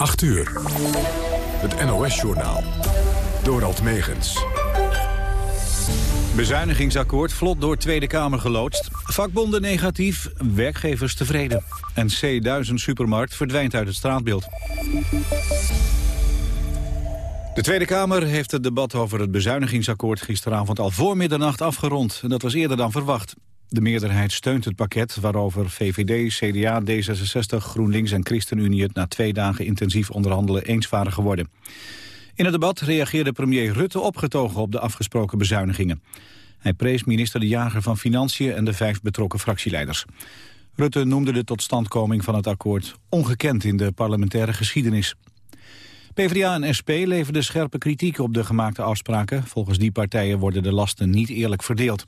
8 uur. Het NOS-journaal. Dorald Megens. Bezuinigingsakkoord vlot door Tweede Kamer geloodst. Vakbonden negatief, werkgevers tevreden. En C1000 supermarkt verdwijnt uit het straatbeeld. De Tweede Kamer heeft het debat over het bezuinigingsakkoord gisteravond al voor middernacht afgerond. En dat was eerder dan verwacht. De meerderheid steunt het pakket waarover VVD, CDA, D66, GroenLinks en ChristenUnie het na twee dagen intensief onderhandelen eens waren geworden. In het debat reageerde premier Rutte opgetogen op de afgesproken bezuinigingen. Hij prees minister De Jager van Financiën en de vijf betrokken fractieleiders. Rutte noemde de totstandkoming van het akkoord ongekend in de parlementaire geschiedenis. PvdA en SP leverden scherpe kritiek op de gemaakte afspraken. Volgens die partijen worden de lasten niet eerlijk verdeeld.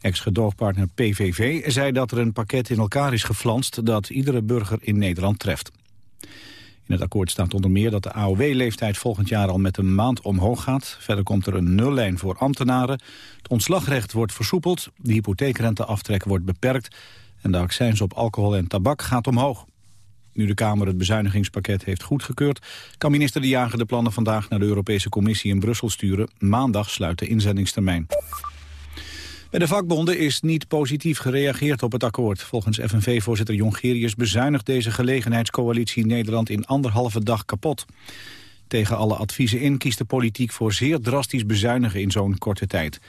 Ex-gedoogpartner PVV zei dat er een pakket in elkaar is geflanst dat iedere burger in Nederland treft. In het akkoord staat onder meer dat de AOW-leeftijd volgend jaar al met een maand omhoog gaat. Verder komt er een nullijn voor ambtenaren. Het ontslagrecht wordt versoepeld, de hypotheekrenteaftrek wordt beperkt... en de accijns op alcohol en tabak gaat omhoog. Nu de Kamer het bezuinigingspakket heeft goedgekeurd... kan minister De Jager de plannen vandaag naar de Europese Commissie in Brussel sturen. Maandag sluit de inzendingstermijn. Bij de vakbonden is niet positief gereageerd op het akkoord. Volgens FNV-voorzitter Jongerius bezuinigt deze gelegenheidscoalitie Nederland in anderhalve dag kapot. Tegen alle adviezen in kiest de politiek voor zeer drastisch bezuinigen in zo'n korte tijd.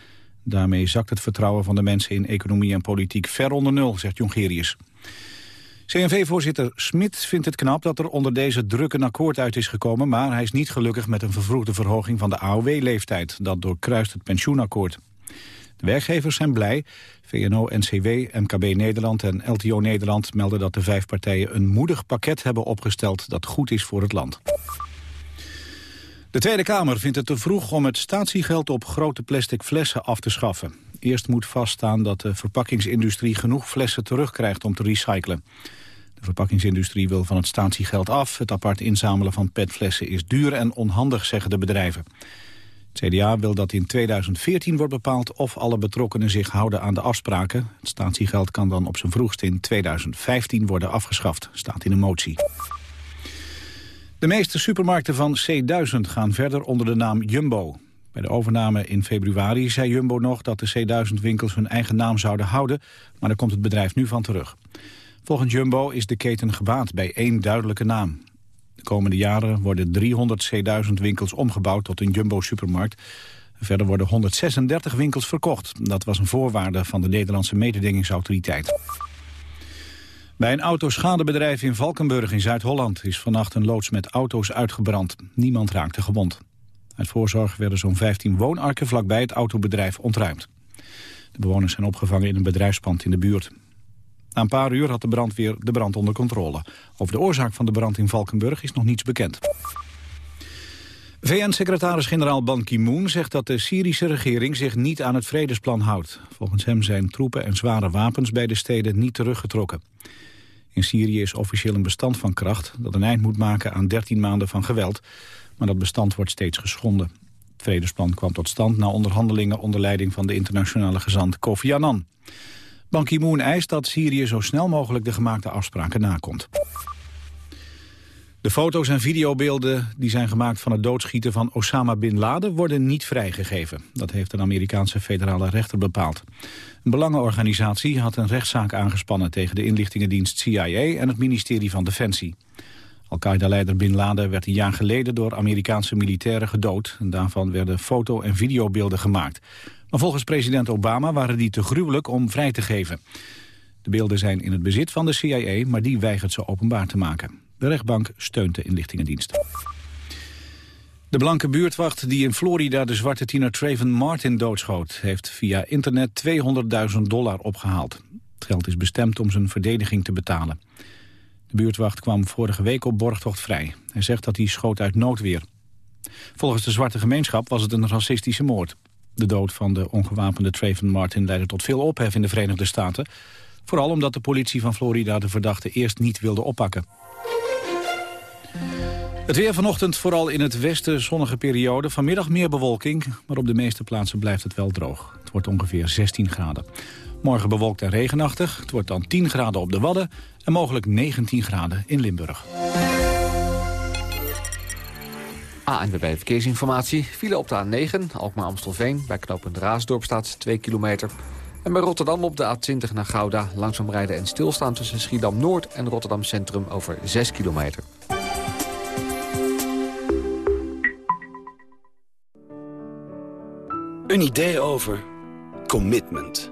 Daarmee zakt het vertrouwen van de mensen in economie en politiek ver onder nul, zegt Jongerius. CNV-voorzitter Smit vindt het knap dat er onder deze druk een akkoord uit is gekomen... maar hij is niet gelukkig met een vervroegde verhoging van de AOW-leeftijd. Dat doorkruist het pensioenakkoord. Werkgevers zijn blij. VNO, NCW, MKB Nederland en LTO Nederland melden dat de vijf partijen een moedig pakket hebben opgesteld dat goed is voor het land. De Tweede Kamer vindt het te vroeg om het statiegeld op grote plastic flessen af te schaffen. Eerst moet vaststaan dat de verpakkingsindustrie genoeg flessen terugkrijgt om te recyclen. De verpakkingsindustrie wil van het statiegeld af. Het apart inzamelen van petflessen is duur en onhandig, zeggen de bedrijven. CDA wil dat in 2014 wordt bepaald of alle betrokkenen zich houden aan de afspraken. Het statiegeld kan dan op zijn vroegst in 2015 worden afgeschaft, staat in een motie. De meeste supermarkten van C1000 gaan verder onder de naam Jumbo. Bij de overname in februari zei Jumbo nog dat de C1000-winkels hun eigen naam zouden houden, maar daar komt het bedrijf nu van terug. Volgens Jumbo is de keten gebaat bij één duidelijke naam. De komende jaren worden 300 C1000 winkels omgebouwd tot een jumbo-supermarkt. Verder worden 136 winkels verkocht. Dat was een voorwaarde van de Nederlandse mededingingsautoriteit. Bij een autoschadebedrijf in Valkenburg in Zuid-Holland... is vannacht een loods met auto's uitgebrand. Niemand raakte gewond. Uit voorzorg werden zo'n 15 woonarken vlakbij het autobedrijf ontruimd. De bewoners zijn opgevangen in een bedrijfspand in de buurt. Na een paar uur had de brandweer de brand onder controle. Over de oorzaak van de brand in Valkenburg is nog niets bekend. VN-secretaris-generaal Ban Ki-moon zegt dat de Syrische regering zich niet aan het vredesplan houdt. Volgens hem zijn troepen en zware wapens bij de steden niet teruggetrokken. In Syrië is officieel een bestand van kracht dat een eind moet maken aan 13 maanden van geweld. Maar dat bestand wordt steeds geschonden. Het vredesplan kwam tot stand na onderhandelingen onder leiding van de internationale gezant Kofi Annan. Ban Ki-moon eist dat Syrië zo snel mogelijk de gemaakte afspraken nakomt. De foto's en videobeelden die zijn gemaakt van het doodschieten van Osama Bin Laden worden niet vrijgegeven. Dat heeft een Amerikaanse federale rechter bepaald. Een belangenorganisatie had een rechtszaak aangespannen tegen de inlichtingendienst CIA en het ministerie van Defensie. Al-Qaeda-leider Bin Laden werd een jaar geleden door Amerikaanse militairen gedood. En daarvan werden foto- en videobeelden gemaakt. Maar volgens president Obama waren die te gruwelijk om vrij te geven. De beelden zijn in het bezit van de CIA, maar die weigert ze openbaar te maken. De rechtbank steunt de inlichtingendienst. De blanke buurtwacht die in Florida de zwarte tiener Traven Martin doodschoot... heeft via internet 200.000 dollar opgehaald. Het geld is bestemd om zijn verdediging te betalen. De buurtwacht kwam vorige week op borgtocht vrij. Hij zegt dat hij schoot uit noodweer. Volgens de zwarte gemeenschap was het een racistische moord. De dood van de ongewapende Traven Martin leidde tot veel ophef in de Verenigde Staten. Vooral omdat de politie van Florida de verdachte eerst niet wilde oppakken. Het weer vanochtend vooral in het westen zonnige periode. Vanmiddag meer bewolking, maar op de meeste plaatsen blijft het wel droog. Het wordt ongeveer 16 graden. Morgen bewolkt en regenachtig. Het wordt dan 10 graden op de Wadden en mogelijk 19 graden in Limburg. ANWB Verkeersinformatie. File op de A9, Alkmaar-Amstelveen. Bij knooppunt Raasdorp staat 2 kilometer. En bij Rotterdam op de A20 naar Gouda. Langzaam rijden en stilstaan tussen Schiedam-Noord en Rotterdam Centrum over 6 kilometer. Een idee over commitment.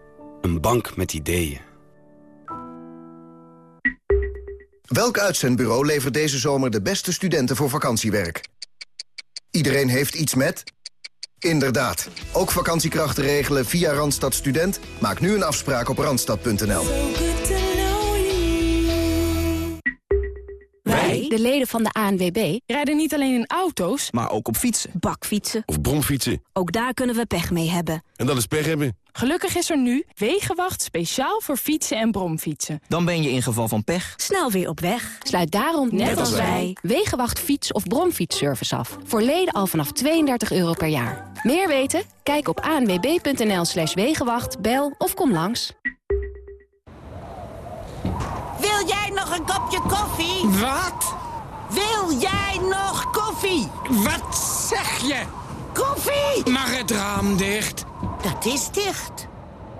Een bank met ideeën. Welk uitzendbureau levert deze zomer de beste studenten voor vakantiewerk? Iedereen heeft iets met... Inderdaad. Ook vakantiekrachten regelen via Randstad Student? Maak nu een afspraak op randstad.nl. Wij, de leden van de ANWB, rijden niet alleen in auto's... maar ook op fietsen. Bakfietsen. Of bromfietsen. Ook daar kunnen we pech mee hebben. En dat is pech hebben. Gelukkig is er nu Wegenwacht speciaal voor fietsen en bromfietsen. Dan ben je in geval van pech snel weer op weg. Sluit daarom, net, net als wij, Wegenwacht fiets- of bromfietsservice af. Voor leden al vanaf 32 euro per jaar. Meer weten? Kijk op anwb.nl slash wegenwacht, bel of kom langs. Wil jij nog een kopje koffie? Wat? Wil jij nog koffie? Wat zeg je? Koffie! Mag het raam dicht? Dat is dicht.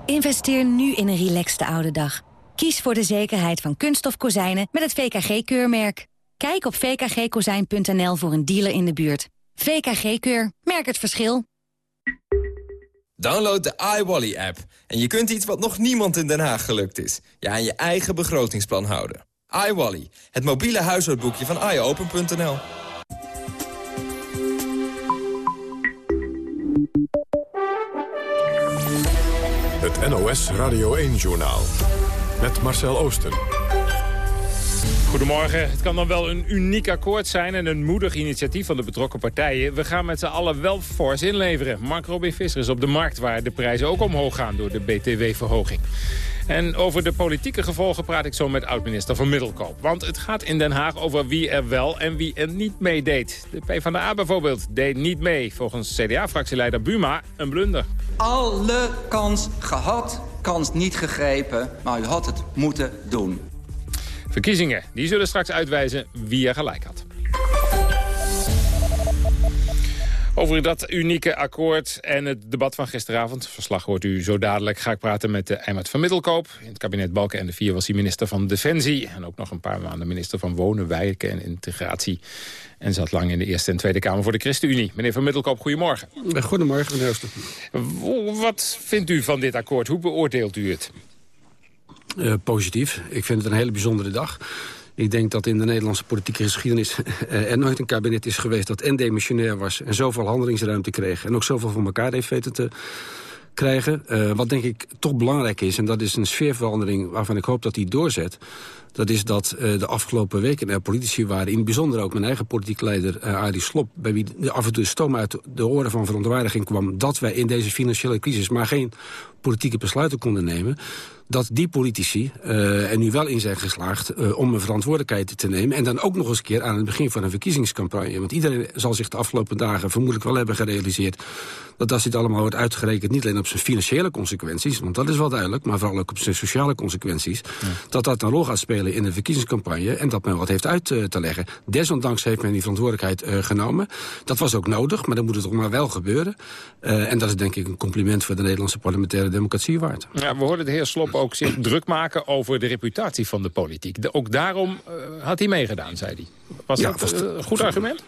Investeer nu in een relaxte oude dag. Kies voor de zekerheid van kunststof kozijnen met het VKG-keurmerk. Kijk op vkgkozijn.nl voor een dealer in de buurt. VKG-keur. Merk het verschil. Download de iWally-app en je kunt iets wat nog niemand in Den Haag gelukt is. Je aan je eigen begrotingsplan houden. iWally, het mobiele huishoudboekje van iOpen.nl. NOS Radio 1-journaal. Met Marcel Oosten. Goedemorgen. Het kan dan wel een uniek akkoord zijn en een moedig initiatief van de betrokken partijen. We gaan met z'n allen wel fors inleveren. Mark Robin Visser is op de markt waar de prijzen ook omhoog gaan door de BTW-verhoging. En over de politieke gevolgen praat ik zo met oud-minister van Middelkoop. Want het gaat in Den Haag over wie er wel en wie er niet mee deed. De PvdA bijvoorbeeld deed niet mee. Volgens CDA-fractieleider Buma een blunder. Alle kans gehad, kans niet gegrepen, maar u had het moeten doen. Verkiezingen, die zullen straks uitwijzen wie er gelijk had. Over dat unieke akkoord en het debat van gisteravond. Verslag hoort u zo dadelijk. Ga ik praten met uh, van Middelkoop. In het kabinet Balken en de Vier was hij minister van Defensie. En ook nog een paar maanden minister van Wonen, Wijken en Integratie. En zat lang in de Eerste en Tweede Kamer voor de ChristenUnie. Meneer van Middelkoop, goedemorgen. Goedemorgen, meneer Ooster. Wat vindt u van dit akkoord? Hoe beoordeelt u het? Uh, positief. Ik vind het een hele bijzondere dag. Ik denk dat in de Nederlandse politieke geschiedenis er nooit een kabinet is geweest dat en demissionair was en zoveel handelingsruimte kreeg en ook zoveel van elkaar heeft weten te krijgen. Uh, wat denk ik toch belangrijk is, en dat is een sfeerverandering waarvan ik hoop dat die doorzet, dat is dat uh, de afgelopen weken er politici waren, in het bijzonder ook mijn eigen politiek leider uh, Arie bij wie af en toe stoom uit de oren van verontwaardiging kwam, dat wij in deze financiële crisis maar geen politieke besluiten konden nemen dat die politici uh, er nu wel in zijn geslaagd uh, om een verantwoordelijkheid te nemen. En dan ook nog eens een keer aan het begin van een verkiezingscampagne. Want iedereen zal zich de afgelopen dagen vermoedelijk wel hebben gerealiseerd... dat als dit allemaal wordt uitgerekend niet alleen op zijn financiële consequenties... want dat is wel duidelijk, maar vooral ook op zijn sociale consequenties... Ja. dat dat een rol gaat spelen in de verkiezingscampagne... en dat men wat heeft uit uh, te leggen. Desondanks heeft men die verantwoordelijkheid genomen. Dat was ook nodig, maar dan moet het toch maar wel gebeuren. en dat is denk ik een compliment voor de Nederlandse parlementaire democratie waard. Ja, we hoorden de heer Slop ook zich druk maken over de reputatie van de politiek. De, ook daarom uh, had hij meegedaan, zei hij. Was ja, dat uh, een goed argument?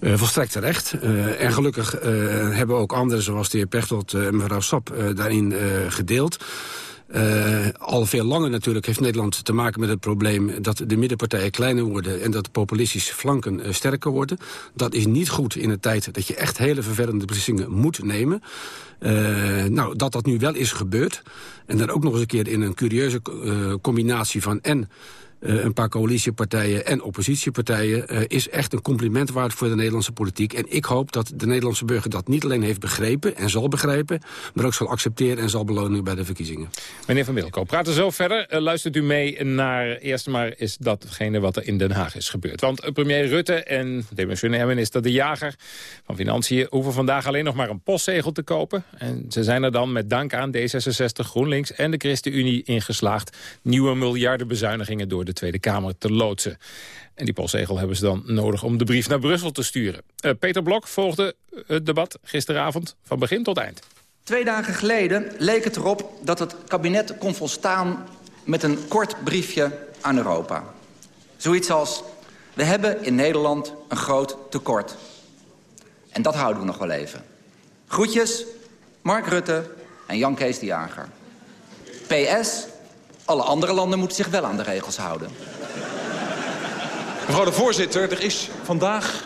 Uh, volstrekt terecht. Uh, en gelukkig hebben ook anderen, zoals de heer Pechtold en mevrouw Sap, daarin gedeeld. Uh, al veel langer natuurlijk heeft Nederland te maken met het probleem... dat de middenpartijen kleiner worden en dat de populistische flanken uh, sterker worden. Dat is niet goed in een tijd dat je echt hele vervelende beslissingen moet nemen. Uh, nou, dat dat nu wel is gebeurd. En dan ook nog eens een keer in een curieuze combinatie van... en uh, een paar coalitiepartijen en oppositiepartijen... Uh, is echt een compliment waard voor de Nederlandse politiek. En ik hoop dat de Nederlandse burger dat niet alleen heeft begrepen... en zal begrijpen, maar ook zal accepteren en zal belonen bij de verkiezingen. Meneer Van Middelkoop, praten zo verder. Uh, luistert u mee naar, eerst maar is datgene wat er in Den Haag is gebeurd. Want premier Rutte en demissionair minister De Jager van Financiën... hoeven vandaag alleen nog maar een postzegel te kopen. En ze zijn er dan met dank aan D66, GroenLinks en de ChristenUnie ingeslaagd... nieuwe miljarden bezuinigingen door de Tweede Kamer te loodsen. En die postzegel hebben ze dan nodig om de brief naar Brussel te sturen. Uh, Peter Blok volgde het debat gisteravond van begin tot eind. Twee dagen geleden leek het erop dat het kabinet kon volstaan... met een kort briefje aan Europa. Zoiets als... we hebben in Nederland een groot tekort. En dat houden we nog wel even. Groetjes, Mark Rutte en Jan Kees de Jager. PS, alle andere landen moeten zich wel aan de regels houden. Mevrouw de voorzitter, er is vandaag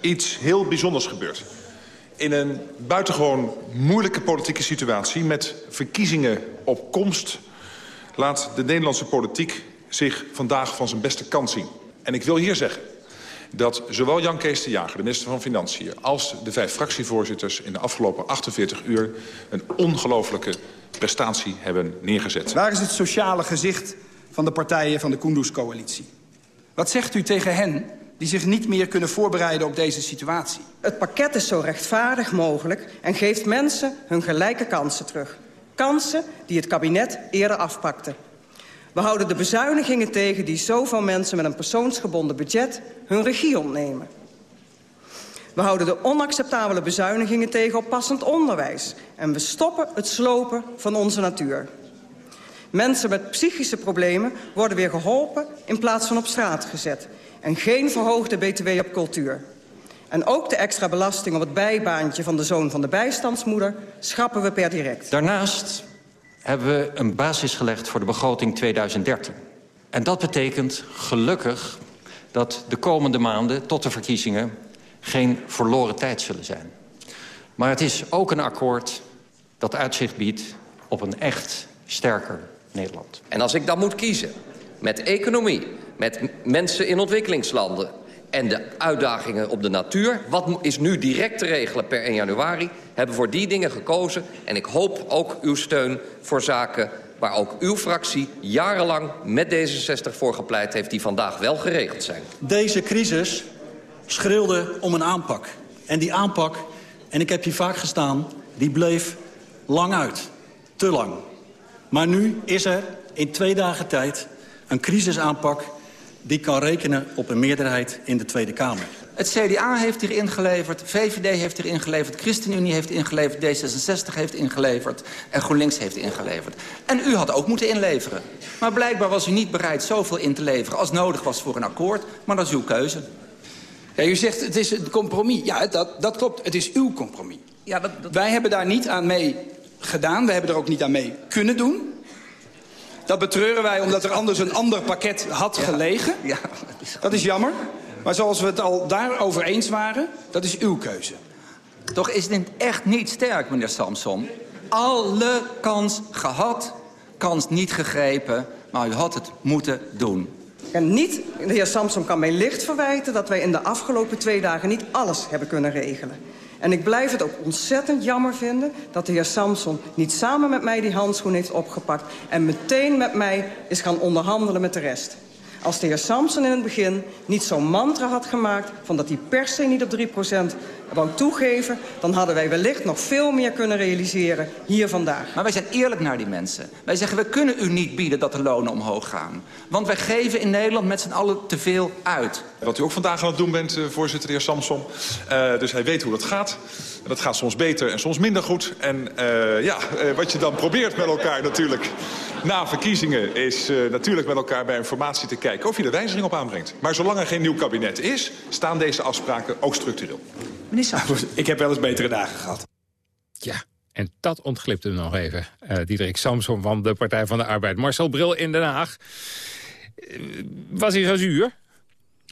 iets heel bijzonders gebeurd. In een buitengewoon moeilijke politieke situatie... met verkiezingen op komst... laat de Nederlandse politiek zich vandaag van zijn beste kant zien. En ik wil hier zeggen dat zowel Jan Kees de Jager, de minister van Financiën... als de vijf fractievoorzitters in de afgelopen 48 uur... een ongelofelijke prestatie hebben neergezet. Waar is het sociale gezicht van de partijen van de Kunduz-coalitie? Wat zegt u tegen hen die zich niet meer kunnen voorbereiden op deze situatie? Het pakket is zo rechtvaardig mogelijk en geeft mensen hun gelijke kansen terug. Kansen die het kabinet eerder afpakte. We houden de bezuinigingen tegen die zoveel mensen met een persoonsgebonden budget hun regie ontnemen. We houden de onacceptabele bezuinigingen tegen op passend onderwijs. En we stoppen het slopen van onze natuur. Mensen met psychische problemen worden weer geholpen in plaats van op straat gezet. En geen verhoogde btw op cultuur. En ook de extra belasting op het bijbaantje van de zoon van de bijstandsmoeder schrappen we per direct. Daarnaast hebben we een basis gelegd voor de begroting 2013. En dat betekent gelukkig dat de komende maanden tot de verkiezingen geen verloren tijd zullen zijn. Maar het is ook een akkoord dat uitzicht biedt op een echt sterker Nederland. En als ik dan moet kiezen met economie, met mensen in ontwikkelingslanden... en de uitdagingen op de natuur, wat is nu direct te regelen per 1 januari... hebben voor die dingen gekozen en ik hoop ook uw steun voor zaken waar ook uw fractie jarenlang met D66 voor gepleit heeft... die vandaag wel geregeld zijn. Deze crisis schreeuwde om een aanpak. En die aanpak, en ik heb hier vaak gestaan, die bleef lang uit. Te lang. Maar nu is er in twee dagen tijd een crisisaanpak... die kan rekenen op een meerderheid in de Tweede Kamer. Het CDA heeft hier ingeleverd, VVD heeft hier ingeleverd... ChristenUnie heeft ingeleverd, D66 heeft ingeleverd... en GroenLinks heeft ingeleverd. En u had ook moeten inleveren. Maar blijkbaar was u niet bereid zoveel in te leveren... als nodig was voor een akkoord, maar dat is uw keuze. Ja, u zegt het is een compromis. Ja, dat, dat klopt. Het is uw compromis. Ja, dat, dat... Wij hebben daar niet aan mee gedaan. We hebben er ook niet aan mee kunnen doen. Dat betreuren wij omdat er anders een ander pakket had ja. gelegen. Ja, dat is jammer. Maar zoals we het al daarover eens waren, dat is uw keuze. Toch is dit echt niet sterk, meneer Samson. Alle kans gehad, kans niet gegrepen, maar u had het moeten doen. En niet, de heer Samson kan mij licht verwijten... dat wij in de afgelopen twee dagen niet alles hebben kunnen regelen. En ik blijf het ook ontzettend jammer vinden... dat de heer Samson niet samen met mij die handschoen heeft opgepakt... en meteen met mij is gaan onderhandelen met de rest. Als de heer Samson in het begin niet zo'n mantra had gemaakt... van dat hij per se niet op 3% wou toegeven... dan hadden wij wellicht nog veel meer kunnen realiseren hier vandaag. Maar wij zijn eerlijk naar die mensen. Wij zeggen, we kunnen u niet bieden dat de lonen omhoog gaan. Want wij geven in Nederland met z'n allen te veel uit. Wat u ook vandaag aan het doen bent, uh, voorzitter, de heer Samson. Uh, dus hij weet hoe dat gaat. En dat gaat soms beter en soms minder goed. En uh, ja, wat je dan probeert met elkaar natuurlijk na verkiezingen... is natuurlijk met elkaar bij informatie te kijken of je er wijziging op aanbrengt. Maar zolang er geen nieuw kabinet is, staan deze afspraken ook structureel. Meneer Ik heb wel eens betere dagen gehad. Ja, en dat ontglipte nog even. Uh, Diederik Samson van de Partij van de Arbeid. Marcel Bril in Den Haag. Uh, was hij zo zuur?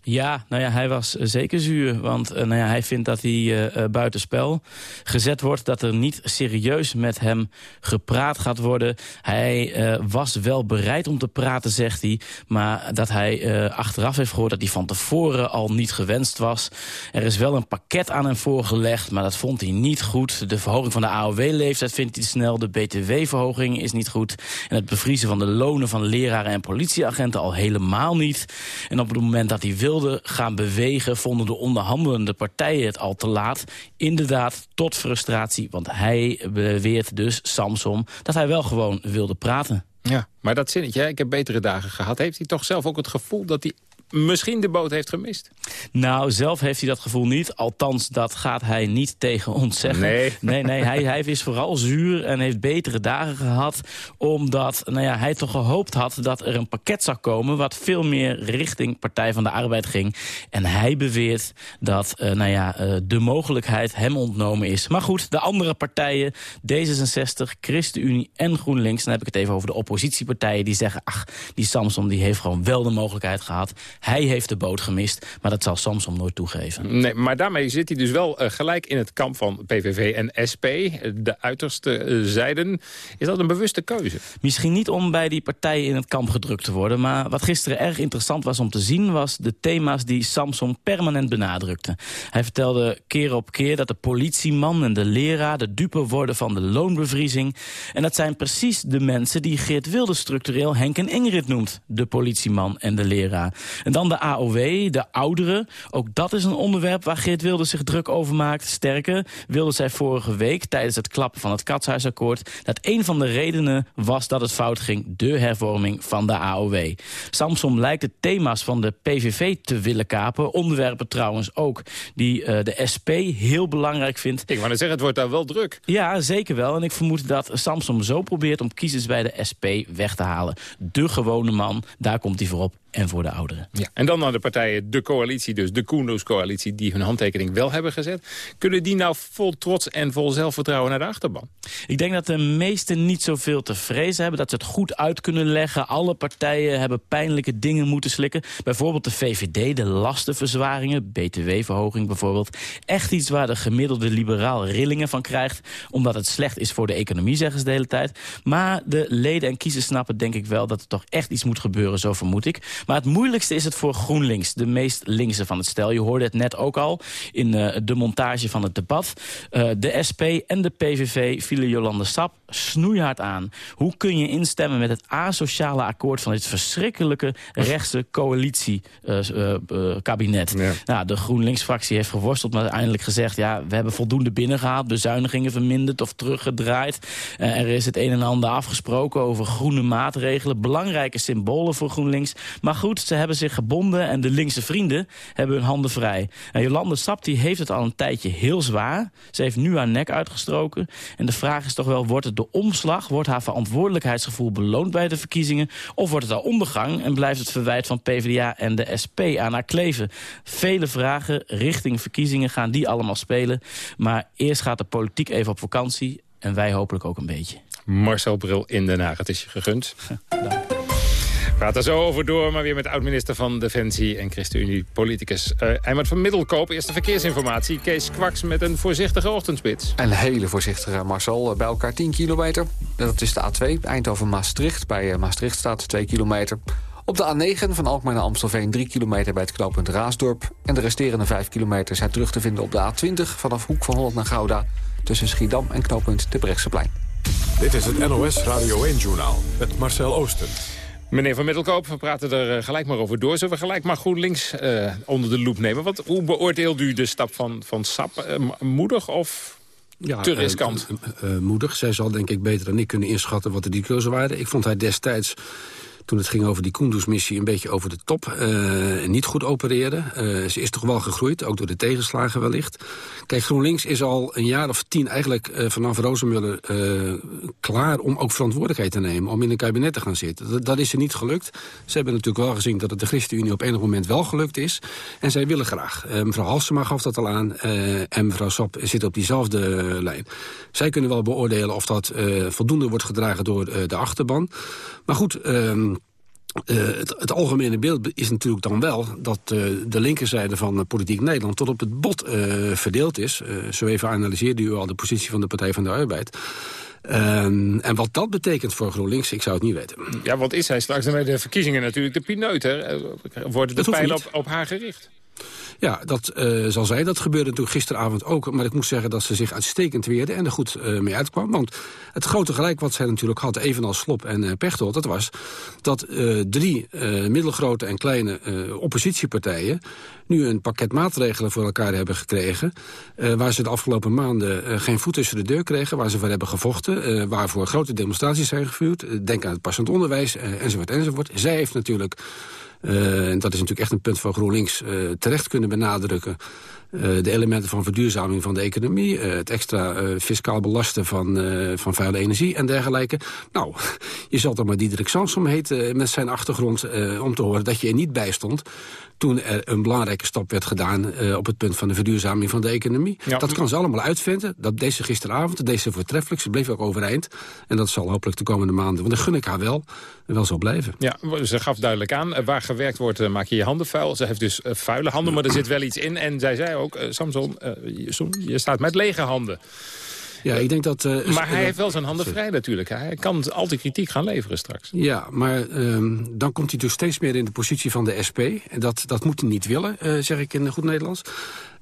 Ja, nou ja, hij was eh, zeker zuur. Want uh, nou ja, hij vindt dat hij uh, buitenspel gezet wordt. Dat er niet serieus met hem gepraat gaat worden. Hij was wel bereid om te praten, zegt hij. Maar dat hij achteraf heeft gehoord dat hij van tevoren al niet gewenst was. Er is wel een pakket aan hem voorgelegd, maar dat vond hij niet goed. De verhoging van de AOW-leeftijd vindt hij snel. De BTW-verhoging is niet goed. En het bevriezen van de lonen van leraren en politieagenten al helemaal niet. En op het moment dat hij wil wilde gaan bewegen... vonden de onderhandelende partijen het al te laat. Inderdaad, tot frustratie. Want hij beweert dus, Samson, dat hij wel gewoon wilde praten. Ja, maar dat zinnetje, ik heb betere dagen gehad... heeft hij toch zelf ook het gevoel dat hij misschien de boot heeft gemist? Nou, zelf heeft hij dat gevoel niet. Althans, dat gaat hij niet tegen ons zeggen. Nee. Nee, nee hij, hij is vooral zuur en heeft betere dagen gehad. Omdat nou ja, hij toch gehoopt had dat er een pakket zou komen... wat veel meer richting Partij van de Arbeid ging. En hij beweert dat uh, nou ja, uh, de mogelijkheid hem ontnomen is. Maar goed, de andere partijen, D66, ChristenUnie en GroenLinks... dan heb ik het even over de oppositiepartijen... die zeggen, ach, die Samson die heeft gewoon wel de mogelijkheid gehad. Hij heeft de boot gemist, maar dat zal Samsom nooit toegeven. Nee, maar daarmee zit hij dus wel uh, gelijk in het kamp van PVV en SP. De uiterste uh, zijden. Is dat een bewuste keuze? Misschien niet om bij die partijen in het kamp gedrukt te worden. Maar wat gisteren erg interessant was om te zien... was de thema's die Samsom permanent benadrukte. Hij vertelde keer op keer dat de politieman en de leraar... de dupe worden van de loonbevriezing. En dat zijn precies de mensen die Geert Wilde structureel Henk en Ingrid noemt. De politieman en de leraar. En dan de AOW, de ouderen. Ook dat is een onderwerp waar Geert Wilde zich druk over maakt. Sterker, wilde zij vorige week tijdens het klappen van het Katshuisakkoord... dat een van de redenen was dat het fout ging, de hervorming van de AOW. Samsom lijkt de thema's van de PVV te willen kapen. Onderwerpen trouwens ook die uh, de SP heel belangrijk vindt. Ik wou net zeggen, het wordt daar wel druk. Ja, zeker wel. En ik vermoed dat Samsom zo probeert om kiezers bij de SP weg te halen. De gewone man, daar komt hij voorop en voor de ouderen. Ja. En dan naar de partijen, de coalitie dus, de Koenderscoalitie... die hun handtekening wel hebben gezet. Kunnen die nou vol trots en vol zelfvertrouwen naar de achterban? Ik denk dat de meesten niet zoveel te vrezen hebben. Dat ze het goed uit kunnen leggen. Alle partijen hebben pijnlijke dingen moeten slikken. Bijvoorbeeld de VVD, de lastenverzwaringen, btw-verhoging bijvoorbeeld. Echt iets waar de gemiddelde liberaal rillingen van krijgt... omdat het slecht is voor de economie, zeggen ze de hele tijd. Maar de leden en kiezers snappen denk ik wel... dat er toch echt iets moet gebeuren, zo vermoed ik. Maar het moeilijkste is het voor GroenLinks, de meest linkse van het stel. Je hoorde het net ook al in uh, de montage van het debat. Uh, de SP en de PVV vielen Jolande Sap snoeihard aan. Hoe kun je instemmen met het asociale akkoord van dit verschrikkelijke rechtse coalitiekabinet? Uh, ja. nou, de GroenLinks-fractie heeft geworsteld, maar uiteindelijk gezegd... ja, we hebben voldoende binnengehaald, bezuinigingen verminderd of teruggedraaid. er is het een en ander afgesproken over groene maatregelen. Belangrijke symbolen voor GroenLinks. Maar goed, ze hebben zich gebonden en de linkse vrienden hebben hun handen vrij. En Jolande Sap die heeft het al een tijdje heel zwaar. Ze heeft nu haar nek uitgestroken. En de vraag is toch wel, wordt het de omslag? Wordt haar verantwoordelijkheidsgevoel beloond bij de verkiezingen? Of wordt het al ondergang en blijft het verwijt van PvdA en de SP aan haar kleven? Vele vragen richting verkiezingen gaan die allemaal spelen. Maar eerst gaat de politiek even op vakantie en wij hopelijk ook een beetje. Marcel Bril in Den Haag, het is je gegund. We praten er zo over door, maar weer met oud-minister van Defensie en ChristenUnie-politicus uh, Eimert van Middelkoop. Eerste verkeersinformatie. Kees Kwaks met een voorzichtige ochtendspits. Een hele voorzichtige, Marcel. Bij elkaar 10 kilometer. Dat is de A2, Eindhoven-Maastricht. Bij Maastricht staat 2 kilometer. Op de A9 van Alkmaar naar Amstelveen 3 kilometer bij het knooppunt Raasdorp. En de resterende 5 kilometer zijn terug te vinden op de A20... vanaf Hoek van Holland naar Gouda tussen Schiedam en knooppunt de Brechtseplein. Dit is het NOS Radio 1-journaal met Marcel Oosten. Meneer Van Middelkoop, we praten er gelijk maar over door. Zullen we gelijk maar GroenLinks uh, onder de loep nemen? Want hoe beoordeelt u de stap van, van SAP? Uh, moedig of ja, te riskant? Uh, moedig. Zij zal denk ik beter dan ik kunnen inschatten wat de diekozen waren. Ik vond hij destijds toen het ging over die Kunduz-missie een beetje over de top. Uh, niet goed opereren. Uh, ze is toch wel gegroeid, ook door de tegenslagen wellicht. Kijk, GroenLinks is al een jaar of tien eigenlijk uh, vanaf Rozenmuller klaar om ook verantwoordelijkheid te nemen. Om in een kabinet te gaan zitten. Dat, dat is er niet gelukt. Ze hebben natuurlijk wel gezien dat het de ChristenUnie op enig moment wel gelukt is. En zij willen graag. mevrouw Halsema gaf dat al aan. en mevrouw Sap zit op diezelfde lijn. Zij kunnen wel beoordelen of dat voldoende wordt gedragen door de achterban. Maar goed... Um, Uh, het, het, algemene beeld is natuurlijk dan wel dat uh, de linkerzijde van politiek Nederland tot op het bot verdeeld is. zo even analyseerde u al de positie van de Partij van de Arbeid. Ehm, en wat dat betekent voor GroenLinks, ik zou het niet weten. Ja, want is hij straks dan bij de verkiezingen natuurlijk de pineut, hè? Worden de pijlen op, op haar gericht? Ja, dat uh, zal zij. Dat gebeurde natuurlijk gisteravond ook. Maar ik moet zeggen dat ze zich uitstekend weerde en er goed uh, mee uitkwam. Want het grote gelijk wat zij natuurlijk had, evenals Slop en uh, Pechtold... dat was dat drie middelgrote en kleine oppositiepartijen... nu een pakket maatregelen voor elkaar hebben gekregen... waar ze de afgelopen maanden geen voet tussen de deur kregen... waar ze voor hebben gevochten, waarvoor grote demonstraties zijn gevuurd. denk aan het passend onderwijs, enzovoort, enzovoort. Zij heeft natuurlijk... Uh, en dat is natuurlijk echt een punt van GroenLinks uh, terecht kunnen benadrukken. Uh, de elementen van verduurzaming van de economie... het extra fiscaal belasten van, van vuile energie en dergelijke. Nou, je zal toch maar Diederik Samsom heten met zijn achtergrond... om te horen dat je er niet bij stond toen er een belangrijke stap werd gedaan... Op het punt van de verduurzaming van de economie. Ja. Dat kan ze allemaal uitvinden. Dat deze gisteravond, deze voortreffelijk, ze bleef ook overeind. En dat zal hopelijk de komende maanden, want dan gun ik haar wel, wel zo blijven. Ja, ze gaf duidelijk aan, waar gewerkt wordt, maak je je handen vuil. Ze heeft dus vuile handen, maar er zit wel iets in. En zij zei ook, Samson, je staat met lege handen. Ja, ik denk dat... Uh, maar hij heeft wel zijn handen vrij natuurlijk. Hij kan altijd kritiek gaan leveren straks. Ja, maar um, dan komt hij dus steeds meer in de positie van de SP. En dat, dat moet hij niet willen, uh, zeg ik in goed Nederlands.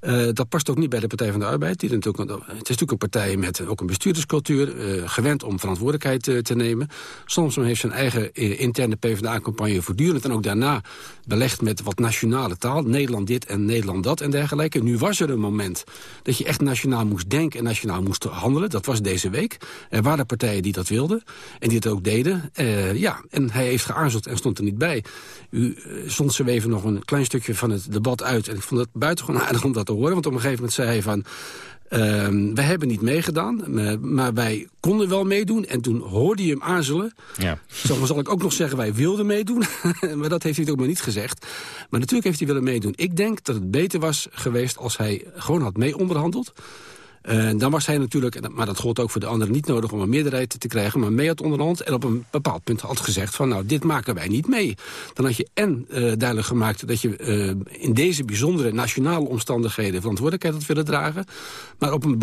Uh, dat past ook niet bij de Partij van de Arbeid. Die natuurlijk, het is natuurlijk een partij met ook een bestuurderscultuur... Uh, gewend om verantwoordelijkheid uh, te nemen. Soms heeft zijn eigen interne PvdA-campagne voortdurend... en ook daarna belegd met wat nationale taal. Nederland dit en Nederland dat en dergelijke. Nu was er een moment dat je echt nationaal moest denken... en nationaal moest handelen. Dat was deze week. Er waren partijen die dat wilden en die het ook deden. ja, en hij heeft geaarzeld en stond er niet bij. U stond zo even nog een klein stukje van het debat uit... en ik vond het buitengewoon aardig om dat te horen. Want op een gegeven moment zei hij van... Uh, wij hebben niet meegedaan, maar wij konden wel meedoen. En toen hoorde je hem aarzelen. Ja. Zo zal ik ook nog zeggen, wij wilden meedoen. maar dat heeft hij ook maar niet gezegd. Maar natuurlijk heeft hij willen meedoen. Ik denk dat het beter was geweest als hij gewoon had mee onderhandeld. Uh, dan was hij natuurlijk, maar dat gold ook voor de anderen, niet nodig om een meerderheid te krijgen, maar mee had onderhand en op een bepaald punt had gezegd van nou, dit maken wij niet mee. Dan had je en uh, duidelijk gemaakt dat je uh, in deze bijzondere nationale omstandigheden verantwoordelijkheid had willen dragen, maar op een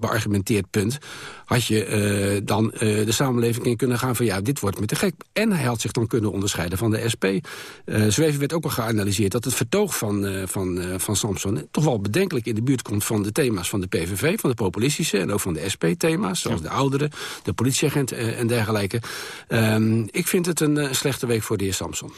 beargumenteerd punt had je dan de samenleving in kunnen gaan van ja, dit wordt me te gek. En hij had zich dan kunnen onderscheiden van de SP. zo even werd ook al geanalyseerd dat het vertoog van, van, van Samson toch wel bedenkelijk in de buurt komt van de thema's van de PVV, van de populistische en ook van de SP-thema's... zoals de ouderen, de politieagent en dergelijke. Um, ik vind het een, een, slechte week voor de heer Samson.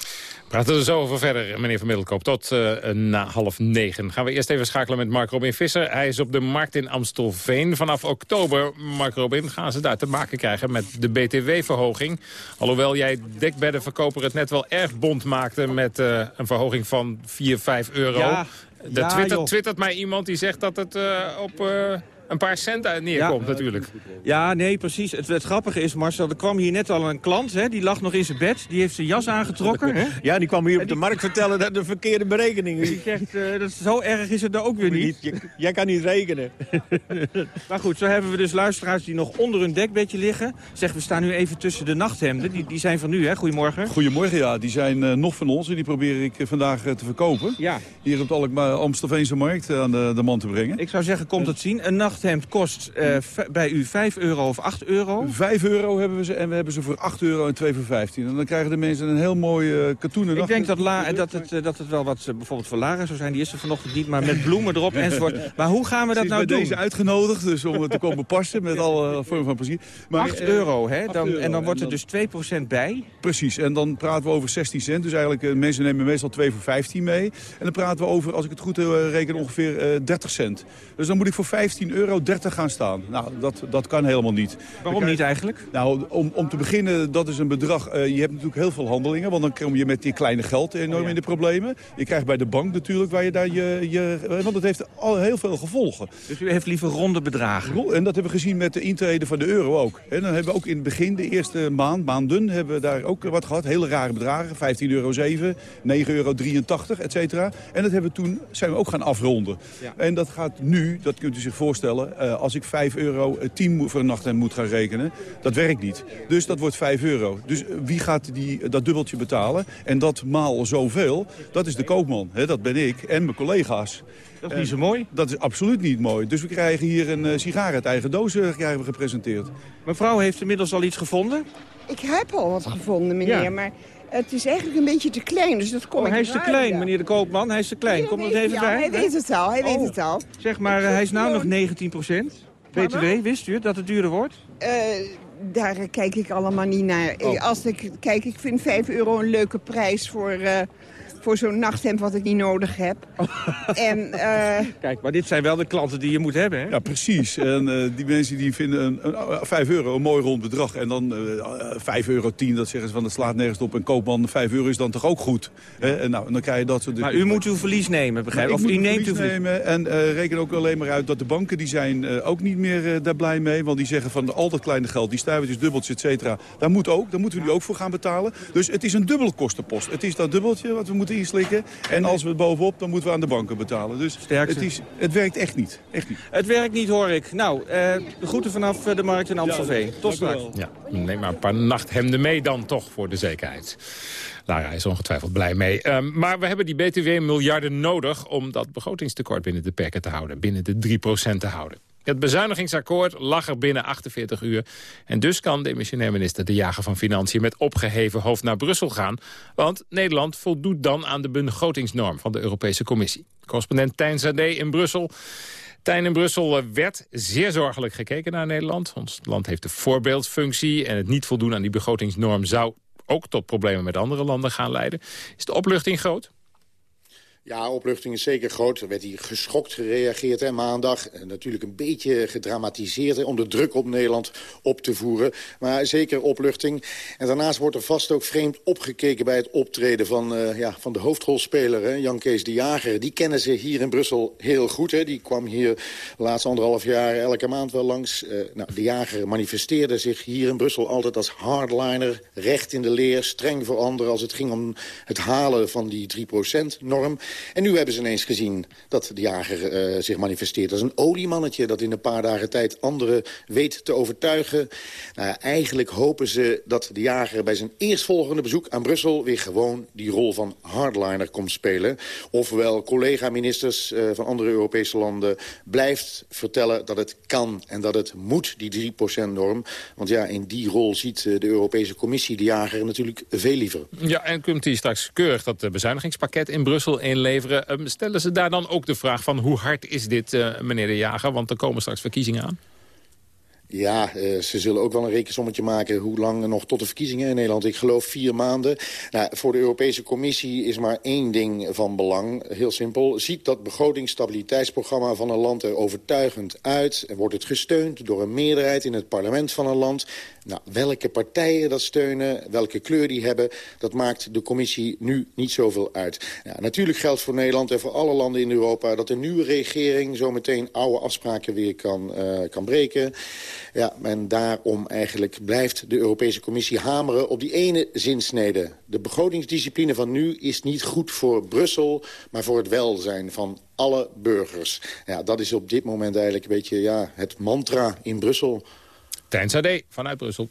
Praten we er zo over verder, meneer Van Middelkoop. Tot uh, na half negen. Gaan we eerst even schakelen met Mark Robin Visser. Hij is op de markt in Amstelveen. Vanaf oktober, Mark Robin, gaan ze daar te maken krijgen met de BTW-verhoging. Alhoewel jij dekbeddenverkoper het net wel erg bond maakte... met uh, een verhoging van 4, 5 euro... Ja. De ja, twittert, twittert mij iemand die zegt dat het uh, op uh, een paar cent neerkomt ja. natuurlijk. Ja, nee, precies. Het, het, grappige is, Marcel, er kwam hier net al een klant. Hè, die lag nog in zijn bed. Die heeft zijn jas aangetrokken. Hè? Ja, die kwam hier op de markt vertellen dat de verkeerde berekeningen... Die zegt, uh, dat zo erg is het er ook weer niet. niet. Jij kan niet rekenen. maar goed, zo hebben we dus luisteraars die nog onder hun dekbedje liggen. Zeg, we staan nu even tussen de nachthemden. Die, die zijn van u, hè? Goedemorgen. Goedemorgen, ja. Die zijn uh, nog van ons en die probeer ik uh, vandaag te verkopen. Ja. Hier op de Amstelveense markt aan de, de man te brengen. Ik zou zeggen, komt het zien. Een nachthemd kost uh, bij u 5 euro of 8 euro? 5 euro hebben we ze en we hebben ze voor 8 euro en 2 voor 15. En dan krijgen de mensen een heel mooi uh, katoenen Ik denk dat, la, dat, het, uh, dat het wel wat bijvoorbeeld voor Lara zou zijn. Die is er vanochtend niet, maar met bloemen erop enzovoort. Maar hoe gaan we dat nou doen? deze uitgenodigd, dus om het te komen passen met alle vormen van plezier. Maar, 8 euro, hè? Dan, euro, en dan wordt er dus 2% bij? Precies, en dan praten we over 16 cent. Dus eigenlijk, mensen nemen meestal 2 voor 15 mee. En dan praten we over, als ik het goed reken, ongeveer 30 cent. Dus dan moet ik voor 15 euro 30 gaan staan. Nou, dat, dat kan helemaal niet. Waarom niet eigenlijk? Nou, om, om te beginnen, dat is een bedrag... Uh, je hebt natuurlijk heel veel handelingen, want dan kom je met die kleine geld enorm oh, ja. in de problemen. Je krijgt bij de bank natuurlijk, waar je daar je... je want het heeft al heel veel gevolgen. Dus u heeft liever ronde bedragen? En dat hebben we gezien met de intrede van de euro ook. En dan hebben we ook in het begin, de eerste maand, maanden, hebben we daar ook wat gehad. Hele rare bedragen, 15,07 euro, 9,83 euro, et cetera. En dat hebben we toen, zijn we ook gaan afronden. Ja. En dat gaat nu, dat kunt u zich voorstellen voorstellen, eh, als ik 5 euro 10 voor een nachthemd moet gaan rekenen, dat werkt niet. Dus dat wordt 5 euro. Dus wie gaat die, dat dubbeltje betalen? En dat maal zoveel, dat is de koopman. Hè? Dat ben ik en mijn collega's. Dat is niet zo mooi. Dat is absoluut niet mooi. Dus we krijgen hier een uh, sigaar uit eigen doos krijgen we gepresenteerd. Mevrouw heeft inmiddels al iets gevonden? Ik heb al wat gevonden, meneer, Ja. maar het is eigenlijk een beetje te klein, dus dat kom Oh, ik hij is te niet klein, meneer de koopman. Hij is te klein. Kom weet even bij. hij weet het al, hij weet Oh. het al. Zeg maar, hij is nou nog gewoon- 19 procent. BTW, wist u dat het duurder wordt? Eh, daar kijk ik allemaal niet naar. Oh. Als ik, kijk, ik vind 5 euro een leuke prijs voor, eh, voor zo'n nachthemd wat ik niet nodig heb. en, eh, Kijk, maar dit zijn wel de klanten die je moet hebben, hè? Ja, precies. En eh, die mensen die vinden een, een, eh, 5 euro een mooi rond bedrag. En dan eh 5 euro 10, dat zeggen ze van dat slaat nergens op. En koopman 5 euro is dan toch ook goed. Hè? En nou, dan krijg je dat soort... Maar u moet uw verlies nemen, begrijp ik? Of moet u neemt uw verlies nemen en eh, reken ook alleen maar uit dat de banken die zijn eh, ook niet meer eh, daar blij mee. Want die zeggen van al dat kleine geld, die stuivertjes, dubbeltjes, et cetera. Daar moet ook, daar moeten we nu ook voor gaan betalen. Dus het is een dubbele kostenpost. Het is dat dubbeltje wat we moeten inslikken. En als we het bovenop, dan moeten we aan de banken betalen. Dus het, is, het werkt echt niet. Echt niet. Het werkt niet, hoor ik. Nou, eh, de groeten vanaf eh, de markt in Amstelveen. Tot dank u straks. Ja, neem maar een paar nachthemden mee dan toch, voor de zekerheid. Lara is ongetwijfeld blij mee. Ehm, maar we hebben die BTW-miljarden nodig... om dat begrotingstekort binnen de perken te houden. Binnen de 3% te houden. Het bezuinigingsakkoord lag er binnen 48 uur. En dus kan demissionair minister De Jager van Financiën... met opgeheven hoofd naar Brussel gaan. Want Nederland voldoet dan aan de begrotingsnorm van de Europese Commissie. Correspondent Tijn Zadé in Brussel... Tijn in Brussel eh, werd zeer zorgelijk gekeken naar Nederland. Ons land heeft de voorbeeldfunctie en het niet voldoen aan die begrotingsnorm zou ook tot problemen met andere landen gaan leiden. Is de opluchting groot? Ja, opluchting is zeker groot. Er werd hier geschokt gereageerd hè, maandag. En natuurlijk een beetje gedramatiseerd om de druk op Nederland op te voeren. Maar zeker opluchting. En daarnaast wordt er vast ook vreemd opgekeken bij het optreden van, eh, ja, van de hoofdrolspeler, Jan Kees de Jager. Die kennen ze hier in Brussel heel goed. Hè. Die kwam hier de laatste anderhalf jaar elke maand wel langs. Eh, nou, de Jager manifesteerde zich hier in Brussel altijd als hardliner. Recht in de leer, streng voor anderen als het ging om het halen van die 3%-norm. En nu hebben ze ineens gezien dat de jager eh, zich manifesteert als een oliemannetje... dat in een paar dagen tijd anderen weet te overtuigen. Nou eigenlijk hopen ze dat de jager bij zijn eerstvolgende bezoek aan Brussel... weer gewoon die rol van hardliner komt spelen. Ofwel collega-ministers eh, van andere Europese landen blijft vertellen dat het kan... en dat het moet, die 3%-norm. Want ja, in die rol ziet eh, de Europese Commissie de jager natuurlijk veel liever. Ja, en komt hij straks keurig dat bezuinigingspakket in Brussel inleveren. Ehm, Stellen ze daar dan ook de vraag van hoe hard is dit, eh, meneer de Jager? Want er komen straks verkiezingen aan. Ja, eh, ze zullen ook wel een rekensommetje maken... hoe lang nog tot de verkiezingen in Nederland. Ik geloof vier maanden. Nou, voor de Europese Commissie is maar één ding van belang. Heel simpel. Ziet dat begrotingsstabiliteitsprogramma van een land er overtuigend uit? Wordt het gesteund door een meerderheid in het parlement van een land? Nou, welke partijen dat steunen, welke kleur die hebben... dat maakt de Commissie nu niet zoveel uit. Ja, natuurlijk geldt voor Nederland en voor alle landen in Europa... dat een nieuwe regering zo meteen oude afspraken weer kan, eh, kan breken... Ja, en daarom eigenlijk blijft de Europese Commissie hameren op die ene zinsnede. De begrotingsdiscipline van nu is niet goed voor Brussel, maar voor het welzijn van alle burgers. Ja, dat is op dit moment eigenlijk een beetje ja, het mantra in Brussel. Tijn Sade vanuit Brussel.